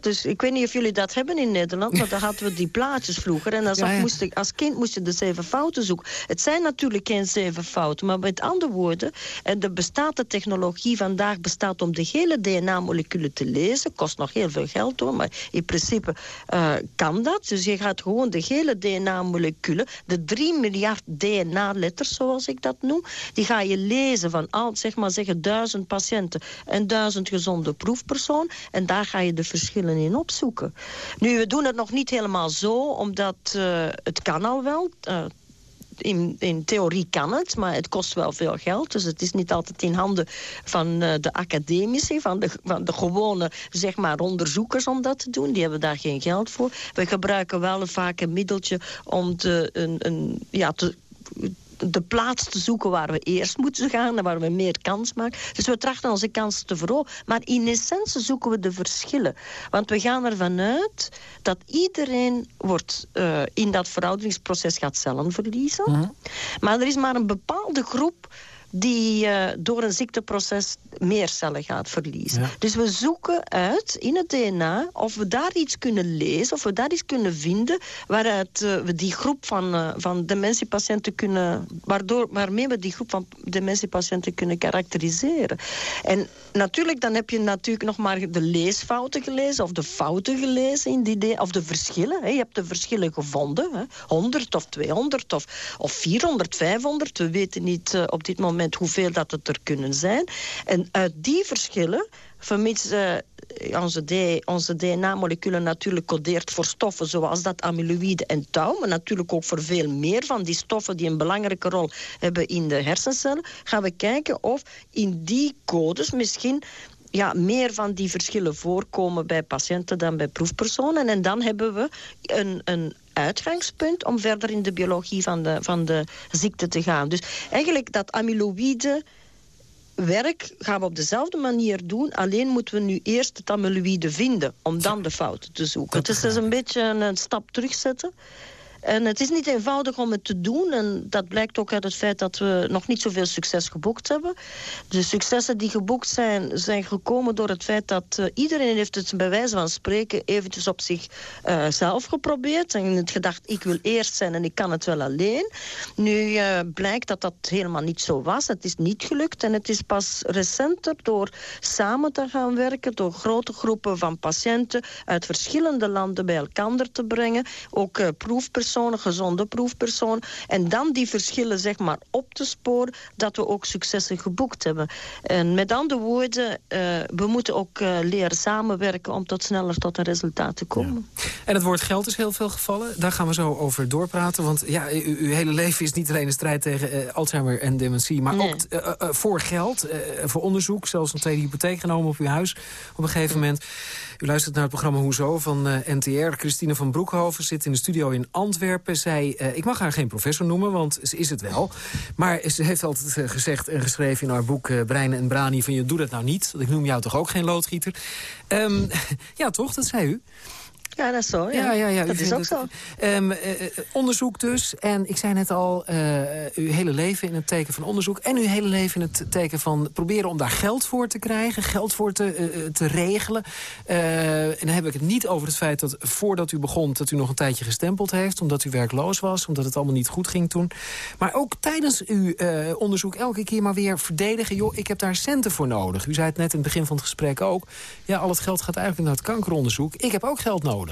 Dus ik weet niet of jullie dat hebben in Nederland, maar dan hadden we die plaatjes vroeger. En als, Moest ik, als kind moest je de zeven fouten zoeken. Het zijn natuurlijk geen zeven fouten, maar met andere woorden, en de bestaat de technologie vandaag bestaat om de hele DNA-moleculen te lezen. Kost nog heel veel geld hoor, maar in principe uh, kan dat. Dus je gaat gewoon de hele DNA-moleculen, de 3 miljard DNA-letters zoals ik dat noem, die ga je lezen van al, zeg maar zeggen, duizend patiënten en duizend gezonde proefpersoon. En daar ga je de verschillen in opzoeken. Nu, we doen het nog niet helemaal zo, omdat uh, het kan al wel... Uh, in, in, theorie kan het, maar het kost wel veel geld. Dus het is niet altijd in handen van uh, de academici, van de, van de gewone zeg maar, onderzoekers om dat te doen. Die hebben daar geen geld voor. We gebruiken wel vaak een middeltje om te, een, een, ja, te de plaats te zoeken waar we eerst moeten gaan en waar we meer kans maken. Dus we trachten onze kansen te verhogen. Maar in essentie zoeken we de verschillen. Want we gaan ervan uit dat iedereen wordt, uh, in dat verouderingsproces gaat cellen verliezen. Mhm. Maar er is maar een bepaalde groep die uh, door een ziekteproces meer cellen gaat verliezen. Dus we zoeken uit in het DNA of we daar iets kunnen lezen... of we daar iets kunnen vinden waaruit uh, we die groep van, uh, van dementiepatiënten kunnen... Waardoor, waarmee we die groep van dementiepatiënten kunnen karakteriseren. En natuurlijk, dan heb je natuurlijk nog maar de leesfouten gelezen... of de fouten gelezen in die of de verschillen. Hè. Je hebt de verschillen gevonden. Hè. 100 of 200 of, of 400, 500. We weten niet op dit moment hoeveel dat het er kunnen zijn. En uit die verschillen, vermits uh, onze, onze DNA-moleculen natuurlijk codeert voor stoffen zoals dat amyloïde en tau, maar natuurlijk ook voor veel meer van die stoffen die een belangrijke rol hebben in de hersencellen, gaan we kijken of in die codes misschien ja, meer van die verschillen voorkomen bij patiënten dan bij proefpersonen. En dan hebben we een, een uitgangspunt om verder in de biologie van de, van de ziekte te gaan. Dus eigenlijk dat amyloïde werk gaan we op dezelfde manier doen. Alleen moeten we nu eerst het amyloïde vinden om dan de fouten te zoeken. Het is dus een beetje een stap terugzetten. En het is niet eenvoudig om het te doen. En dat blijkt ook uit het feit dat we nog niet zoveel succes geboekt hebben. De successen die geboekt zijn, zijn gekomen door het feit dat uh, iedereen heeft het bij wijze van spreken eventjes op zichzelf uh, geprobeerd. En het gedacht, ik wil eerst zijn en ik kan het wel alleen. Nu uh, blijkt dat dat helemaal niet zo was. Het is niet gelukt en het is pas recenter door samen te gaan werken, door grote groepen van patiënten uit verschillende landen bij elkaar te brengen. Ook proefpersonen proefpersonen, gezonde proefpersoon. En dan die verschillen zeg maar op te sporen dat we ook successen geboekt hebben. En met andere woorden, uh, we moeten ook uh, leren samenwerken om tot sneller tot een resultaat te komen. Ja. En het woord geld is heel veel gevallen. Daar gaan we zo over doorpraten. Want ja, uw hele leven is niet alleen een strijd tegen uh, Alzheimer en dementie... maar nee. ook voor geld, voor onderzoek. Zelfs een tweede hypotheek genomen op uw huis op een gegeven moment. U luistert naar het programma Hoezo van uh, NTR. Christine van Broekhoven zit in de studio in Antwerpen. Zij, uh, ik mag haar geen professor noemen, want ze is het wel. Maar ze heeft altijd uh, gezegd en geschreven in haar boek Breinen en Brani... van je doe dat nou niet, ik noem jou toch ook geen loodgieter. Um, ja, toch? Dat zei u. Ja, dat is zo. Ja, ja, ja, dat is ook zo. Um, uh, onderzoek dus. En ik zei net al, uh, uw hele leven in het teken van onderzoek... en uw hele leven in het teken van proberen om daar geld voor te krijgen... geld voor te, uh, te regelen. en dan heb ik het niet over het feit dat voordat u begon... dat u nog een tijdje gestempeld heeft, omdat u werkloos was... omdat het allemaal niet goed ging toen. Maar ook tijdens uw onderzoek elke keer maar weer verdedigen... joh, ik heb daar centen voor nodig. U zei het net in het begin van het gesprek ook. Ja, al het geld gaat eigenlijk naar het kankeronderzoek. Ik heb ook geld nodig.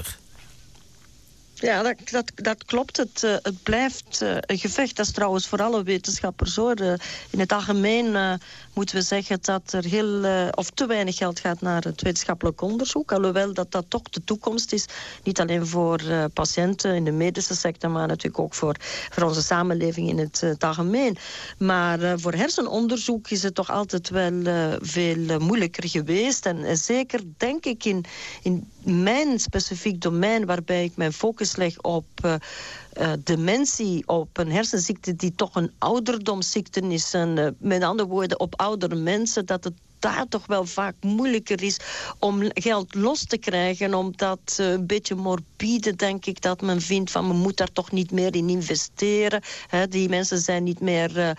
Ja, dat, dat, dat klopt. Het, uh, het blijft uh, een gevecht. Dat is trouwens voor alle wetenschappers hoor. Uh, in het algemeen moeten we zeggen dat er heel, of te weinig geld gaat naar het wetenschappelijk onderzoek. Alhoewel dat dat toch de toekomst is. Niet alleen voor patiënten in de medische sector, maar natuurlijk ook voor, voor onze samenleving in het, het algemeen. Maar voor hersenonderzoek is het toch altijd wel veel moeilijker geweest. En zeker denk ik in, in mijn specifiek domein waarbij ik mijn focus leg op uh, dementie, op een hersenziekte die toch een ouderdomsziekte is. En uh, met andere woorden, op oudere mensen, dat het daar toch wel vaak moeilijker is om geld los te krijgen. Omdat uh, een beetje morbide, denk ik, dat men vindt van... men moet daar toch niet meer in investeren. die mensen zijn niet meer uh,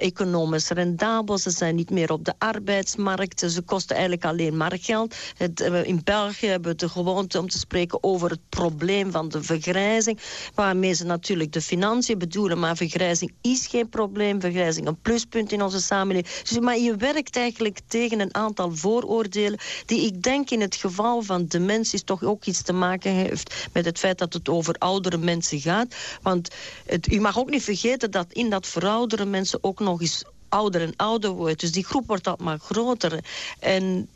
economisch rendabel. Ze zijn niet meer op de arbeidsmarkt. Ze kosten eigenlijk alleen maar geld. Het, in België hebben we de gewoonte om te spreken over het probleem van de vergrijzing. Waarmee ze natuurlijk de financiën bedoelen. Maar vergrijzing is geen probleem. Vergrijzing een pluspunt in onze samenleving. Dus, maar je werkt eigenlijk tegen een aantal vooroordelen... die ik denk in het geval van dementie toch ook iets te maken heeft... met het feit dat het over oudere mensen gaat. Want het, u mag ook niet vergeten dat in dat verouderen mensen ook nog eens ouder en ouder wordt. Dus die groep wordt dat maar groter. En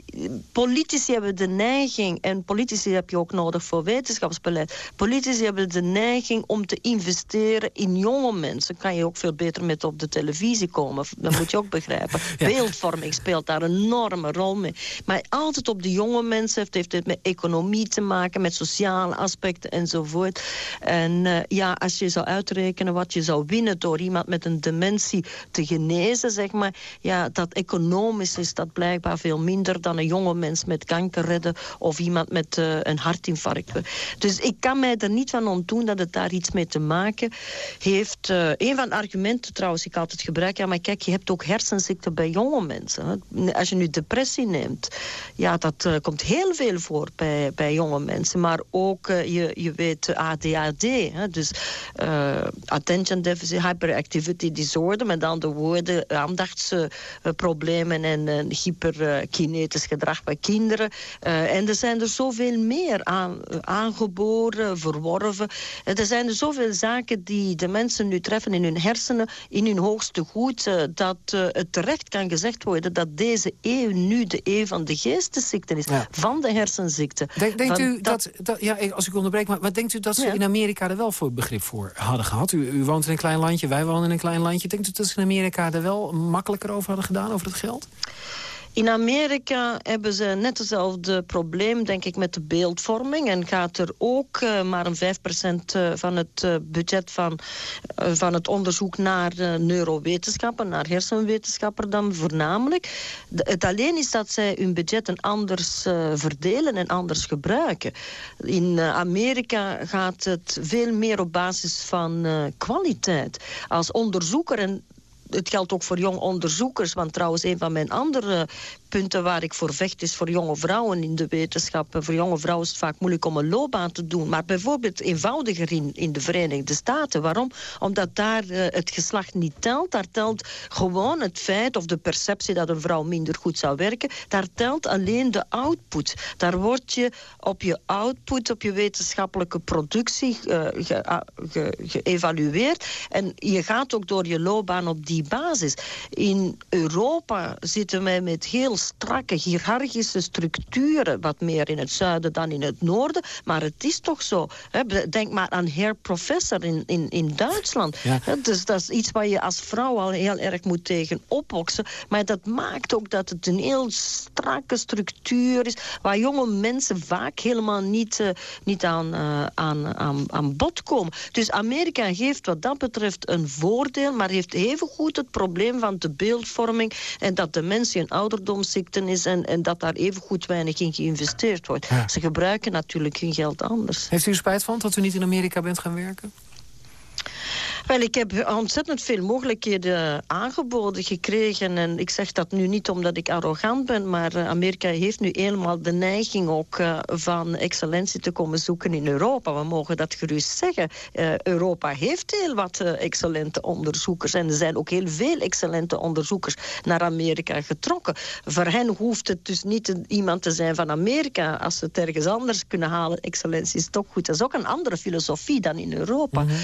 politici hebben de neiging, en politici heb je ook nodig voor wetenschapsbeleid. Politici hebben de neiging om te investeren in jonge mensen. Kan je ook veel beter met op de televisie komen. Dat moet je ook begrijpen. Beeldvorming speelt daar een enorme rol mee. Maar altijd op de jonge mensen heeft, heeft het met economie te maken, met sociale aspecten enzovoort. En uh, ja, als je zou uitrekenen wat je zou winnen door iemand met een dementie te genezen, zeg maar, ja, dat economisch is dat blijkbaar veel minder dan een jonge mens met kanker redden of iemand met uh, een hartinfarct. Dus ik kan mij er niet van ontdoen dat het daar iets mee te maken heeft. Uh, een van de argumenten trouwens, ik altijd gebruik, ja, maar kijk, je hebt ook hersenziekten bij jonge mensen. Als je nu depressie neemt, ja, dat uh, komt heel veel voor bij, bij jonge mensen. Maar ook, je, je weet, ADHD, hè, dus Attention Deficit Hyperactivity Disorder, met andere woorden, aandachtsproblemen en hyperkinetisch gedrag bij kinderen. Uh, en er zijn er zoveel meer aan, aangeboren, verworven. En er zijn er zoveel zaken die de mensen nu treffen in hun hersenen, in hun hoogste goed, dat het terecht kan gezegd worden dat deze eeuw nu de eeuw van de geestesziekten is, ja. van de hersenziekten. Denk, denkt u dat, dat, dat, ja, als ik onderbreek, maar wat denkt u dat ze ja. in Amerika er wel voor begrip voor hadden gehad? U, u woont in een klein landje, wij wonen in een klein landje. Denkt u dat ze in Amerika er wel makkelijker over hadden gedaan, over het geld? In Amerika hebben ze net hetzelfde probleem, denk ik, met de beeldvorming. En gaat er ook uh, maar een 5% van het uh, budget van, van het onderzoek naar neurowetenschappen, naar hersenwetenschappen dan voornamelijk. Het alleen is dat zij hun budgetten anders verdelen en anders gebruiken. In Amerika gaat het veel meer op basis van kwaliteit. Als onderzoeker, en het geldt ook voor jong onderzoekers. Want trouwens, een van mijn andere punten waar ik voor vecht is voor jonge vrouwen in de wetenschap. Voor jonge vrouwen is het vaak moeilijk om een loopbaan te doen. Maar bijvoorbeeld eenvoudiger in, in de Verenigde Staten. Waarom? Omdat daar uh, het geslacht niet telt. Daar telt gewoon het feit of de perceptie dat een vrouw minder goed zou werken. Daar telt alleen de output. Daar word je op je output, op je wetenschappelijke productie uh, geëvalueerd. Ge, ge en je gaat ook door je loopbaan op die basis. In Europa zitten wij met heel strakke hiërarchische structuren, wat meer in het zuiden dan in het noorden. Maar het is toch zo. Hè? Denk maar aan Herr Professor in, in, in Duitsland. Ja. Dus dat is iets waar je als vrouw al heel erg moet tegen opboksen. Maar dat maakt ook dat het een heel strakke structuur is, waar jonge mensen vaak helemaal niet, uh, niet aan, uh, aan, aan, aan bod komen. Dus Amerika geeft wat dat betreft een voordeel, maar heeft evengoed het probleem van de beeldvorming en dat de mensen een ouderdom ziekten is en, en dat daar even goed weinig in geïnvesteerd wordt. Ja. Ze gebruiken natuurlijk hun geld anders. Heeft u er spijt van dat u niet in Amerika bent gaan werken? Wel, ik heb ontzettend veel mogelijkheden aangeboden gekregen. En ik zeg dat nu niet omdat ik arrogant ben, maar eh, Amerika heeft nu eenmaal de neiging ook uh, van excellentie te komen zoeken in Europa. We mogen dat gerust zeggen. Uh, Europa heeft heel wat excellente onderzoekers. En er zijn ook heel veel excellente onderzoekers naar Amerika getrokken. Voor hen hoeft het dus niet iemand te zijn van Amerika. Als ze het ergens anders kunnen halen, excellentie is toch goed. Dat is ook een andere filosofie dan in Europa. -hmm.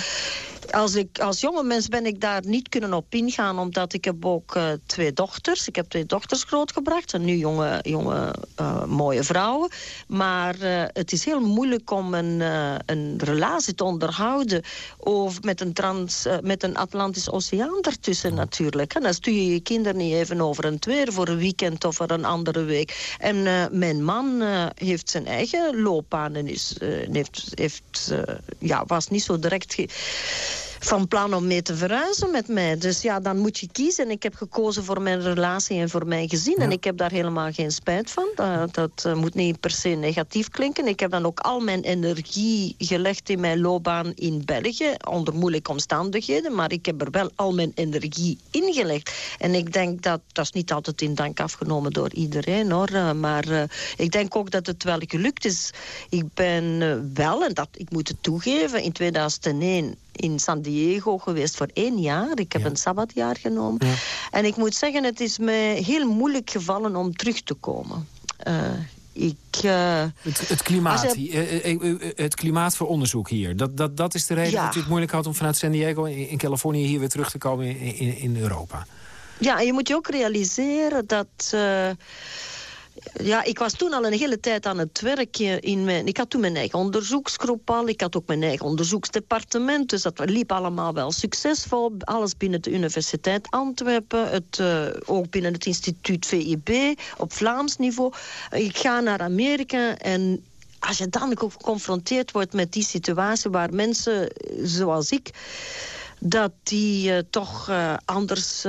Als ik als jonge mens ben ik daar niet kunnen op ingaan, omdat ik heb ook uh, twee dochters. Ik heb twee dochters grootgebracht, en nu jonge, jonge uh, mooie vrouwen. Maar uh, het is heel moeilijk om een, een relatie te onderhouden of met, een trans, met een Atlantisch Oceaan ertussen natuurlijk. En dan stuur je je kinderen niet even over een weer voor een weekend of voor een andere week. En mijn man heeft zijn eigen loopbaan en is, heeft, heeft, ja, was niet zo direct van plan om mee te verhuizen met mij. Dus ja, dan moet je kiezen. En ik heb gekozen voor mijn relatie en voor mijn gezin. En ik heb daar helemaal geen spijt van. Dat, dat uh, moet niet per se negatief klinken. Ik heb dan ook al mijn energie gelegd in mijn loopbaan in België. Onder moeilijke omstandigheden. Maar ik heb er wel al mijn energie ingelegd. En ik denk dat, dat is niet altijd in dank afgenomen door iedereen hoor. Uh, maar uh, ik denk ook dat het wel gelukt is. Ik ben wel, en dat ik moet het toegeven, in 2001 in San Diego geweest voor één jaar. Ik heb een sabbatjaar genomen. Ja. En ik moet zeggen, het is me heel moeilijk gevallen om terug te komen. Uh, ik, uh, het, het, klimaat, je... het klimaat voor onderzoek hier. Dat, dat, dat is de reden ja. dat u het moeilijk had om vanuit San Diego in, in Californië hier weer terug te komen in, in, in Europa. Ja, en je moet je ook realiseren dat... Uh, ja, ik was toen al een hele tijd aan het werken. In mijn, ik had toen mijn eigen onderzoeksgroep al. Ik had ook mijn eigen onderzoeksdepartement. Dus dat liep allemaal wel succesvol. Alles binnen de Universiteit Antwerpen. Het, uh, ook binnen het instituut VIB op Vlaams niveau. Ik ga naar Amerika en als je dan geconfronteerd wordt met die situatie... waar mensen zoals ik... dat die uh, toch anders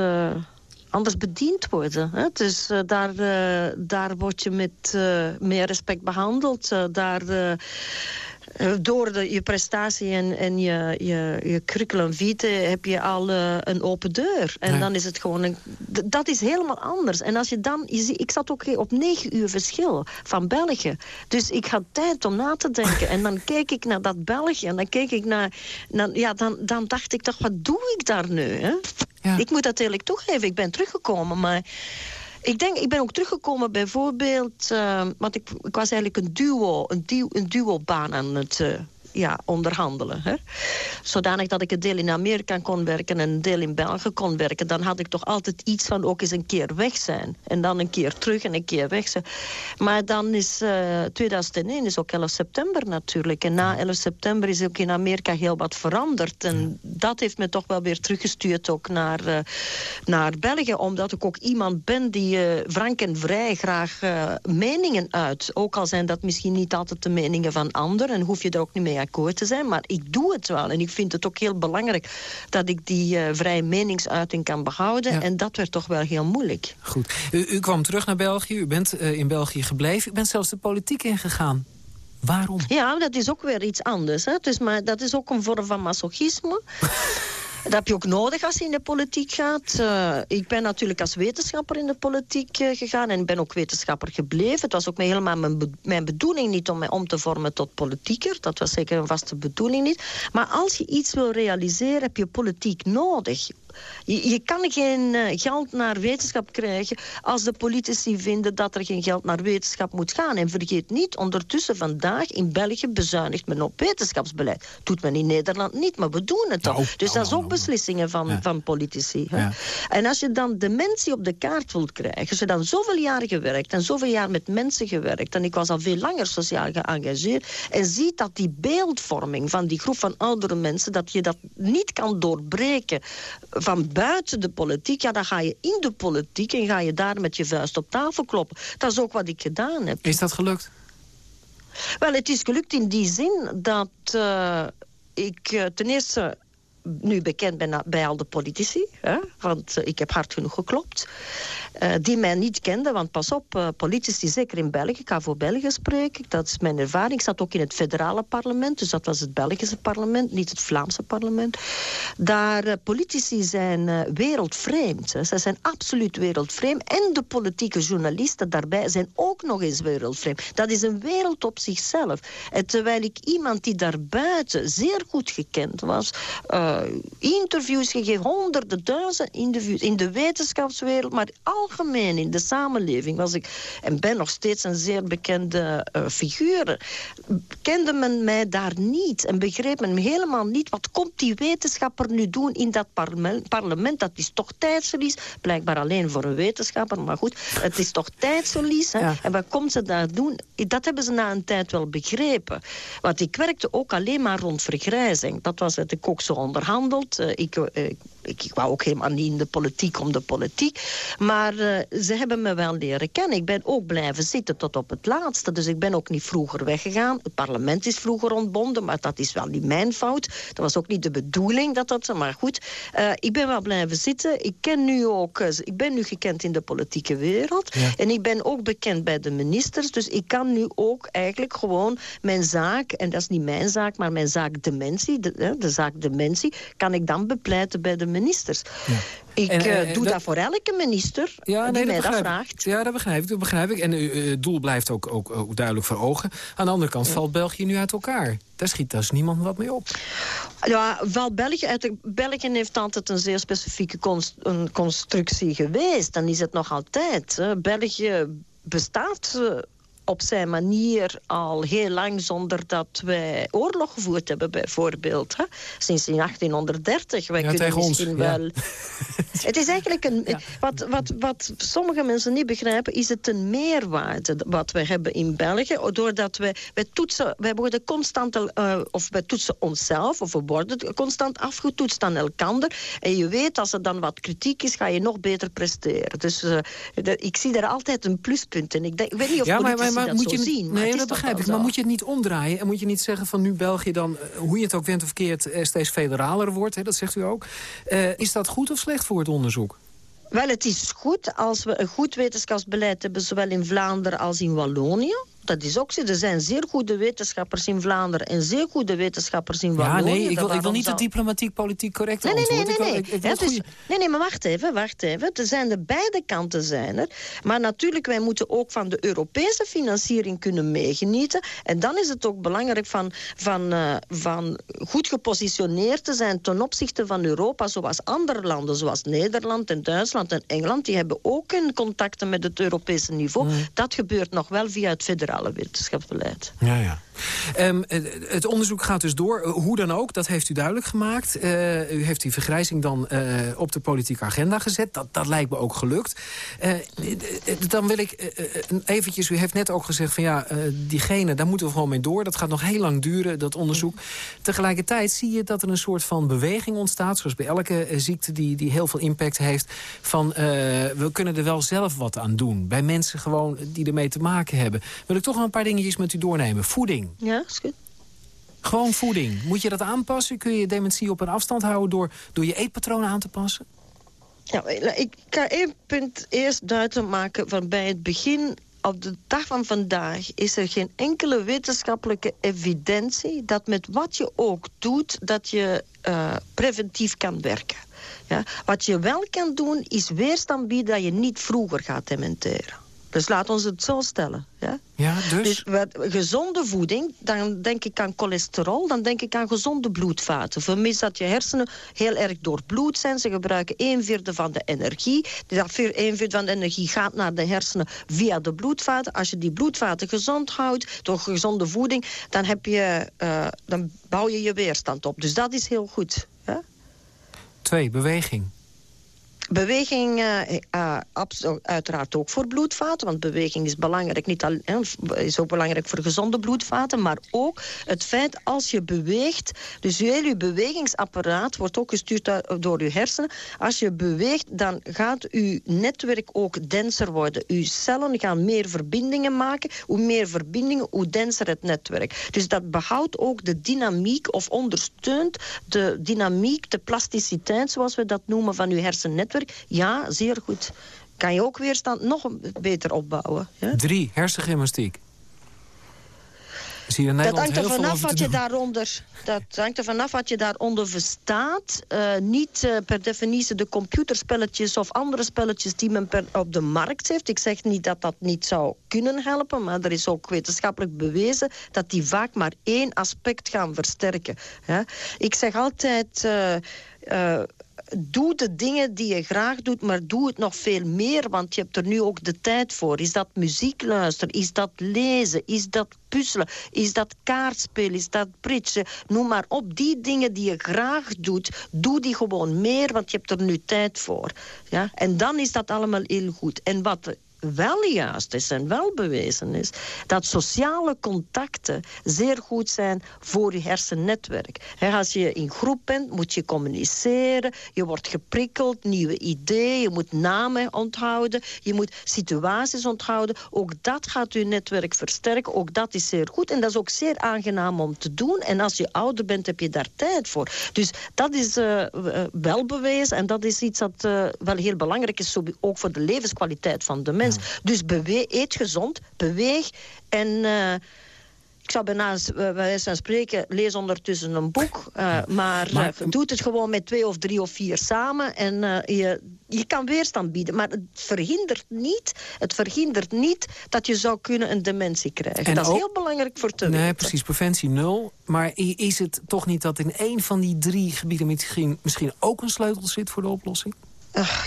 anders bediend worden. Hè? Dus uh, daar, uh, daar word je met uh, meer respect behandeld. daar, door de, je prestatie en, en je, je, je curriculum vitae heb je al een open deur. En ja. dan is het gewoon... Een, dat is helemaal anders. En als je dan... Je zie, ik zat ook op negen uur verschil van België. Dus ik had tijd om na te denken. en dan keek ik naar dat België. En dan keek ik naar... naar ja, dan, dan dacht ik toch, wat doe ik daar nu? Hè? Ja. Ik moet dat eerlijk toegeven. Ik ben teruggekomen, maar... Ik denk, ik ben ook teruggekomen bijvoorbeeld... Uh, want ik, ik was eigenlijk een duo, een, duo, een duo-baan aan het... Uh, ja, onderhandelen. Hè? Zodanig dat ik een deel in Amerika kon werken en een deel in België kon werken. Dan had ik toch altijd iets van ook eens een keer weg zijn. En dan een keer terug en een keer weg zijn. Maar dan is uh, 2001 is ook 11 september natuurlijk. En na 11 september is ook in Amerika heel wat veranderd. En dat heeft me toch wel weer teruggestuurd ook naar, uh, naar België. Omdat ik ook iemand ben die uh, frank en vrij graag meningen uit. Ook al zijn dat misschien niet altijd de meningen van anderen. En hoef je er ook niet mee akkoord te zijn. Maar ik doe het wel. En ik vind het ook heel belangrijk dat ik die uh, vrije meningsuiting kan behouden. Ja. En dat werd toch wel heel moeilijk. Goed. U, u kwam terug naar België. U bent uh, in België gebleven. U bent zelfs de politiek ingegaan. Waarom? Ja, dat is ook weer iets anders. Hè. Dus, maar dat is ook een vorm van masochisme. Dat heb je ook nodig als je in de politiek gaat. Uh, ik ben natuurlijk als wetenschapper in de politiek uh, gegaan en ben ook wetenschapper gebleven. Het was ook helemaal mijn, mijn bedoeling niet om mij om te vormen tot politieker. Dat was zeker een vaste bedoeling niet. Maar als je iets wil realiseren, heb je politiek nodig je, je, kan geen uh, geld naar wetenschap krijgen als de politici vinden dat er geen geld naar wetenschap moet gaan. En vergeet niet, ondertussen vandaag in België bezuinigt men op wetenschapsbeleid. Doet men in Nederland niet, maar we doen het toch. Nou, dus nou, dat is ook nou, beslissingen van, ja. van politici. Hè? Ja. En als je dan dementie op de kaart wilt krijgen, als je dan zoveel jaar gewerkt en zoveel jaar met mensen gewerkt, en ik was al veel langer sociaal geëngageerd, en ziet dat die beeldvorming van die groep van oudere mensen, dat je dat niet kan doorbreken van buiten de politiek, ja, dan ga je in de politiek en ga je daar met je vuist op tafel kloppen. Dat is ook wat ik gedaan heb. Is dat gelukt? Wel, het is gelukt in die zin dat uh, ik uh, ten eerste nu bekend ben bij al de politici. Hè, want uh, ik heb hard genoeg geklopt. Uh, die mij niet kenden, want pas op, uh, politici, zeker in België, ik ga voor België spreken, dat is mijn ervaring. Ik zat ook in het federale parlement, dus dat was het Belgische parlement, niet het Vlaamse parlement. Daar, politici zijn wereldvreemd. Ze zijn absoluut wereldvreemd. En de politieke journalisten daarbij zijn ook nog eens wereldvreemd. Dat is een wereld op zichzelf. En terwijl ik iemand die daarbuiten zeer goed gekend was interviews gegeven, honderden, duizenden interviews in de wetenschapswereld, maar algemeen in de samenleving was ik en ben nog steeds een zeer bekende uh, figuur. Kende men mij daar niet en begreep men helemaal niet wat komt die wetenschapper nu doen in dat parlement. parlement dat is toch tijdsverlies, blijkbaar alleen voor een wetenschapper, maar goed, het is toch tijdsverlies. Hè? Ja. En wat komt ze daar doen? Dat hebben ze na een tijd wel begrepen. Want ik werkte ook alleen maar rond vergrijzing. Dat was het ik ook zo onderhandeld. Uh, ik, uh, ik, ik wou ook helemaal niet in de politiek om de politiek. Maar uh, ze hebben me wel leren kennen. Ik ben ook blijven zitten tot op het laatste. Dus ik ben ook niet vroeger weggegaan. Het parlement is vroeger ontbonden, maar dat is wel niet mijn fout. Dat was ook niet de bedoeling dat dat... Maar goed, uh, ik ben wel blijven zitten. Ik ken nu ook... Uh, ik ben nu gekend in de politieke wereld. Ja. En ik ben ook bekend bij de ministers. Dus ik kan nu ook eigenlijk gewoon mijn zaak... en dat is niet mijn zaak, maar mijn zaak dementie... de, de zaak dementie, kan ik dan bepleiten bij de ministers. Ja. Ik en, uh, doe dat, dat, voor elke minister ja, die mij dat vraagt. Ja, dat begrijp ik. Dat begrijp ik. En uh, het doel blijft ook, ook, ook, duidelijk voor ogen. Aan de andere kant ja. valt België nu uit elkaar. Daar schiet dus niemand wat mee op. Ja, valt België uit... België heeft altijd een zeer specifieke const, een constructie geweest. Dan is het nog altijd. Hè. België bestaat... Op zijn manier al heel lang zonder dat wij oorlog gevoerd hebben, bijvoorbeeld. Hè? Sinds 1830. Wij ja, kunnen misschien ons, wel. Ja. het is eigenlijk een. Ja. Wat, wat, wat sommige mensen niet begrijpen, is het een meerwaarde wat we hebben in België. Doordat wij, wij toetsen, wij worden constant, uh, of wij toetsen onszelf, of we worden constant afgetoetst aan elkaar. En je weet, als er dan wat kritiek is, ga je nog beter presteren. Dus uh, de, ik zie daar altijd een pluspunt in. Ik, denk, ik weet niet of ja, maar, maar, maar moet je, zien, Nee, dat begrijp ik. Maar moet je het niet omdraaien? En moet je niet zeggen van nu België dan, hoe je het ook went of keert... steeds federaler wordt, hè, dat zegt u ook. Uh, is dat goed of slecht voor het onderzoek? Wel, het is goed als we een goed wetenschapsbeleid hebben... zowel in Vlaanderen als in Wallonië dat is ook zo. Er zijn zeer goede wetenschappers in Vlaanderen en zeer goede wetenschappers in Wallonië. Ja, nee, ik wil, ik wil niet het diplomatiek politiek correct nee, nee, nee. Nee, nee, ik wil, ik, ik ja, dus, nee, nee, maar wacht even, wacht even. Er zijn de beide kanten zijn er. Maar natuurlijk, wij moeten ook van de Europese financiering kunnen meegenieten. En dan is het ook belangrijk van, van, uh, van goed gepositioneerd te zijn ten opzichte van Europa, zoals andere landen, zoals Nederland en Duitsland en Engeland. Die hebben ook hun contacten met het Europese niveau. Mm. Dat gebeurt nog wel via het federale wetenschapsbeleid. Ja, ja. Um, het onderzoek gaat dus door. Hoe dan ook, dat heeft u duidelijk gemaakt. Uh, u heeft die vergrijzing dan op de politieke agenda gezet. Dat, dat lijkt me ook gelukt. Dan wil ik eventjes... U heeft net ook gezegd van ja, diegene, daar moeten we gewoon mee door. Dat gaat nog heel lang duren, dat onderzoek. Tegelijkertijd zie je dat er een soort van beweging ontstaat... zoals bij elke ziekte die, die heel veel impact heeft... van we kunnen er wel zelf wat aan doen. Bij mensen gewoon die ermee te maken hebben. Wil ik toch nog een paar dingetjes met u doornemen. Voeding. Ja, is goed. Gewoon voeding. Moet je dat aanpassen? Kun je dementie op een afstand houden door, door je eetpatronen aan te passen? Ja, ik ga één punt eerst duidelijk maken van bij het begin op de dag van vandaag is er geen enkele wetenschappelijke evidentie... dat met wat je ook doet, dat je uh, preventief kan werken. Ja? Wat je wel kan doen, is weerstand bieden dat je niet vroeger gaat dementeren. Dus laat ons het zo stellen. Ja, ja dus? dus wat, gezonde voeding, dan denk ik aan cholesterol... dan denk ik aan gezonde bloedvaten. Vermis dat je hersenen heel erg doorbloed zijn. Ze gebruiken een vierde van de energie. Dat een vierde van de energie gaat naar de hersenen via de bloedvaten. Als je die bloedvaten gezond houdt door gezonde voeding... dan, heb je, uh, dan bouw je je weerstand op. Dus dat is heel goed. Ja? Twee, beweging. Beweging uh, uh, uiteraard ook voor bloedvaten, want beweging is belangrijk, niet al, uh, is ook belangrijk voor gezonde bloedvaten, maar ook het feit als je beweegt, dus heel je bewegingsapparaat wordt ook gestuurd door je hersenen. Als je beweegt, dan gaat uw netwerk ook denser worden. Uw cellen gaan meer verbindingen maken. Hoe meer verbindingen, hoe denser het netwerk. Dus dat behoudt ook de dynamiek of ondersteunt de dynamiek, de plasticiteit, zoals we dat noemen, van uw hersennetwerk ja, zeer goed. Kan je ook weerstand nog beter opbouwen. Ja? Drie, hersengymnastiek. Dat hangt er vanaf wat je daaronder. Dat hangt er vanaf wat je daaronder verstaat. Uh, niet uh, per definitie de computerspelletjes of andere spelletjes die men per, op de markt heeft. Ik zeg niet dat dat niet zou kunnen helpen, maar er is ook wetenschappelijk bewezen dat die vaak maar één aspect gaan versterken. Ja? Ik zeg altijd. Uh, doe de dingen die je graag doet, maar doe het nog veel meer, want je hebt er nu ook de tijd voor. Is dat muziek luisteren? Is dat lezen? Is dat puzzelen? Is dat kaartspelen? Is dat bridgen? Noem maar op. Die dingen die je graag doet, doe die gewoon meer, want je hebt er nu tijd voor. Ja? En dan is dat allemaal heel goed. En wat wel juist is en wel bewezen is... dat sociale contacten zeer goed zijn voor je hersennetwerk. als je in groep bent, moet je communiceren. Je wordt geprikkeld, nieuwe ideeën. Je moet namen onthouden. Je moet situaties onthouden. Ook dat gaat je netwerk versterken. Ook dat is zeer goed. En dat is ook zeer aangenaam om te doen. En als je ouder bent, heb je daar tijd voor. Dus dat is uh, wel bewezen. En dat is iets dat uh, wel heel belangrijk is. Ook voor de levenskwaliteit van de mens. Dus eet gezond, beweeg en... Uh, ik zou bijna bij wijze van spreken, lees ondertussen een boek. Uh, maar, maar uh, doe het gewoon met twee of drie of vier samen. En uh, je, je kan weerstand bieden. Maar het verhindert niet, het verhindert niet dat je zou kunnen een dementie krijgen. En dat is heel belangrijk voor te nee, weten. precies, preventie nul. Maar is het toch niet dat in één van die drie gebieden misschien, misschien ook een sleutel zit voor de oplossing?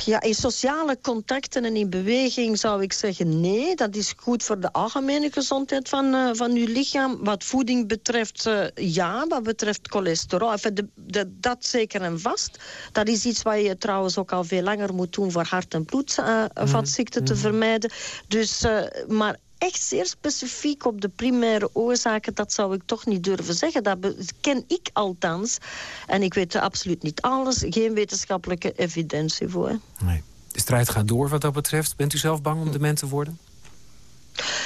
Ja, in sociale contacten en in beweging zou ik zeggen nee. Dat is goed voor de algemene gezondheid van, uh, van uw lichaam. Wat voeding betreft, uh, ja. Wat betreft cholesterol, enfin, de, de, dat zeker en vast. Dat is iets wat je trouwens ook al veel langer moet doen... voor hart- en bloedvatziekten uh, mm. te vermijden. Dus, maar echt zeer specifiek op de primaire oorzaken... dat zou ik toch niet durven zeggen. Dat ken ik althans. En ik weet absoluut niet alles. Geen wetenschappelijke evidentie voor. Nee. De strijd gaat door wat dat betreft. Bent u zelf bang om dement te worden?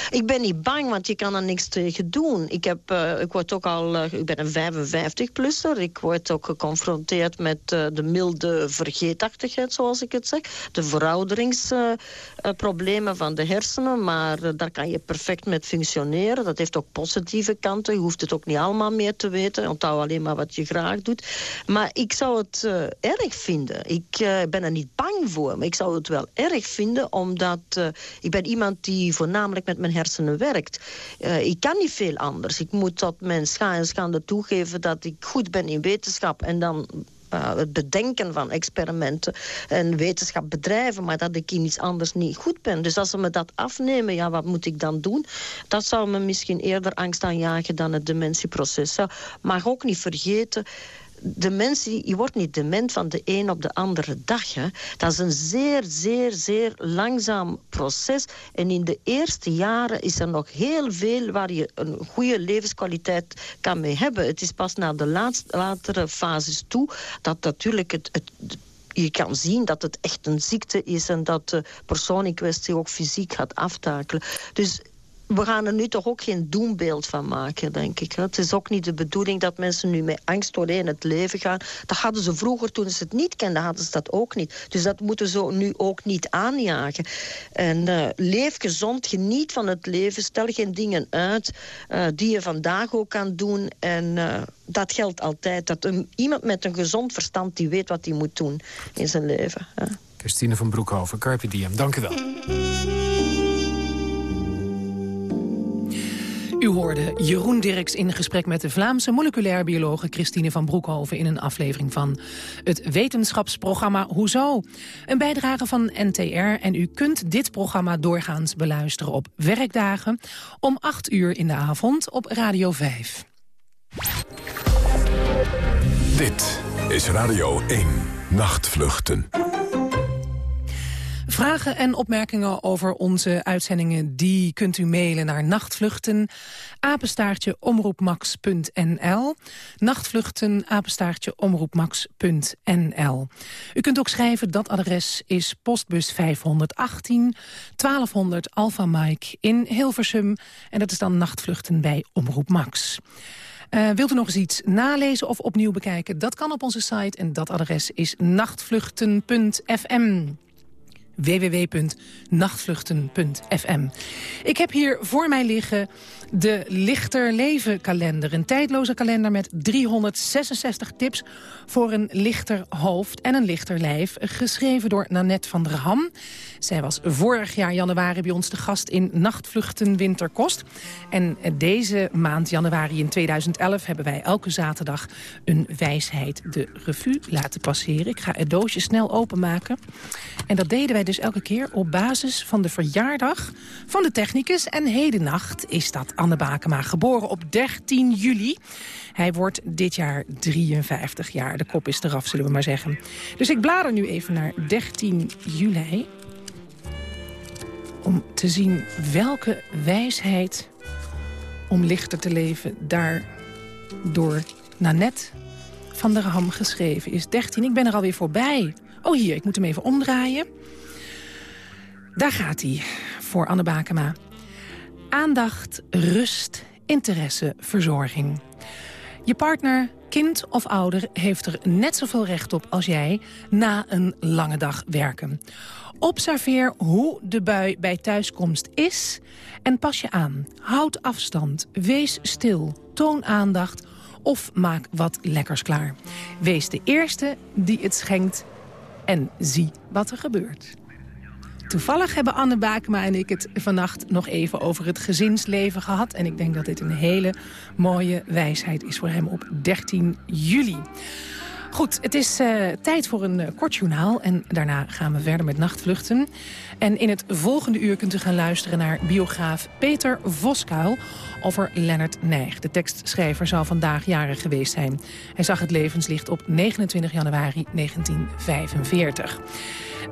Ik ben niet bang, want je kan er niks tegen doen. Ik, heb, uh, ik, word ook al, uh, ik ben een 55-plusser. Ik word ook geconfronteerd met uh, de milde vergeetachtigheid, zoals ik het zeg. De verouderingsproblemen van de hersenen. Maar daar kan je perfect met functioneren. Dat heeft ook positieve kanten. Je hoeft het ook niet allemaal meer te weten. Onthoud alleen maar wat je graag doet. Maar ik zou het erg vinden. Ik ben er niet bang voor. Maar ik zou het wel erg vinden, omdat ik ben iemand die voornamelijk met mijn hersenen werkt. Uh, ik kan niet veel anders. Ik moet tot mijn scha en schande toegeven dat ik goed ben in wetenschap. En dan uh, het bedenken van experimenten en wetenschap bedrijven, maar dat ik in iets anders niet goed ben. Dus als ze me dat afnemen, ja, wat moet ik dan doen? Dat zou me misschien eerder angst aanjagen dan het dementieproces. Maar ook niet vergeten dementie, je wordt niet dement van de een op de andere dag. Hè. Dat is een zeer, zeer, zeer langzaam proces. En in de eerste jaren is er nog heel veel waar je een goede levenskwaliteit kan mee hebben. Het is pas na de laatste, latere fases toe dat natuurlijk het, het je kan zien dat het echt een ziekte is... en dat de persoon in kwestie ook fysiek gaat aftakelen. Dus we gaan er nu toch ook geen doembeeld van maken, denk ik. Het is ook niet de bedoeling dat mensen nu met angst doorheen het leven gaan. Dat hadden ze vroeger, toen ze het niet kenden, hadden ze dat ook niet. Dus dat moeten ze nu ook niet aanjagen. En uh, leef gezond, geniet van het leven. Stel geen dingen uit uh, die je vandaag ook kan doen. En uh, dat geldt altijd. Dat een, iemand met een gezond verstand, die weet wat hij moet doen in zijn leven. Christine van Broekhoven, Carpe Diem, dank u wel. U hoorde Jeroen Dirks in gesprek met de Vlaamse moleculair biologe Christine van Broekhoven in een aflevering van het wetenschapsprogramma Hoezo? Een bijdrage van NTR en u kunt dit programma doorgaans beluisteren op werkdagen om 8 uur in de avond op Radio 5. Dit is Radio 1 Nachtvluchten. Vragen en opmerkingen over onze uitzendingen... die kunt u mailen naar nachtvluchten, apenstaartje. Nachtvluchten, apenstaartje. U kunt ook schrijven, dat adres is postbus 518 1200 Alpha Mike in Hilversum. En dat is dan nachtvluchten bij Omroep Max. Uh, wilt u nog eens iets nalezen of opnieuw bekijken? Dat kan op onze site en dat adres is nachtvluchten.fm www.nachtvluchten.fm. Ik heb hier voor mij liggen de Lichter Leven kalender. Een tijdloze kalender met 366 tips voor een lichter hoofd en een lichter lijf. Geschreven door Nanette van der Ham. Zij was vorig jaar januari bij ons te gast in Nachtvluchten Winterkost. En deze maand januari in 2011 hebben wij elke zaterdag een wijsheid de revue laten passeren. Ik ga het doosje snel openmaken. En dat deden wij dus elke keer op basis van de verjaardag van de technicus. En heden nacht is dat Anne Bakema, geboren op 13 juli. Hij wordt dit jaar 53 jaar. De kop is eraf, zullen we maar zeggen. Dus ik blader nu even naar 13 juli. om te zien welke wijsheid om lichter te leven daar door Nanette van der Ham geschreven is. 13, ik ben er alweer voorbij. Oh hier, ik moet hem even omdraaien. Daar gaat hij voor Anne Bakema. Aandacht, rust, interesse, verzorging. Je partner, kind of ouder heeft er net zoveel recht op als jij... na een lange dag werken. Observeer hoe de bui bij thuiskomst is en pas je aan. Houd afstand, wees stil, toon aandacht of maak wat lekkers klaar. Wees de eerste die het schenkt en zie wat er gebeurt. Toevallig hebben Anne Bakema en ik het vannacht nog even over het gezinsleven gehad. En ik denk dat dit een hele mooie wijsheid is voor hem op 13 juli. Goed, het is uh, tijd voor een uh, kort journaal. En daarna gaan we verder met nachtvluchten. En in het volgende uur kunt u gaan luisteren naar biograaf Peter Voskuil over Lennart Nijg. De tekstschrijver zou vandaag jarig geweest zijn. Hij zag het levenslicht op 29 januari 1945.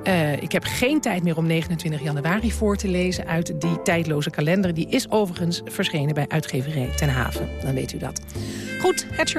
Uh, ik heb geen tijd meer om 29 januari voor te lezen uit die tijdloze kalender. Die is overigens verschenen bij uitgeverij Ten Haven. Dan weet u dat. Goed, het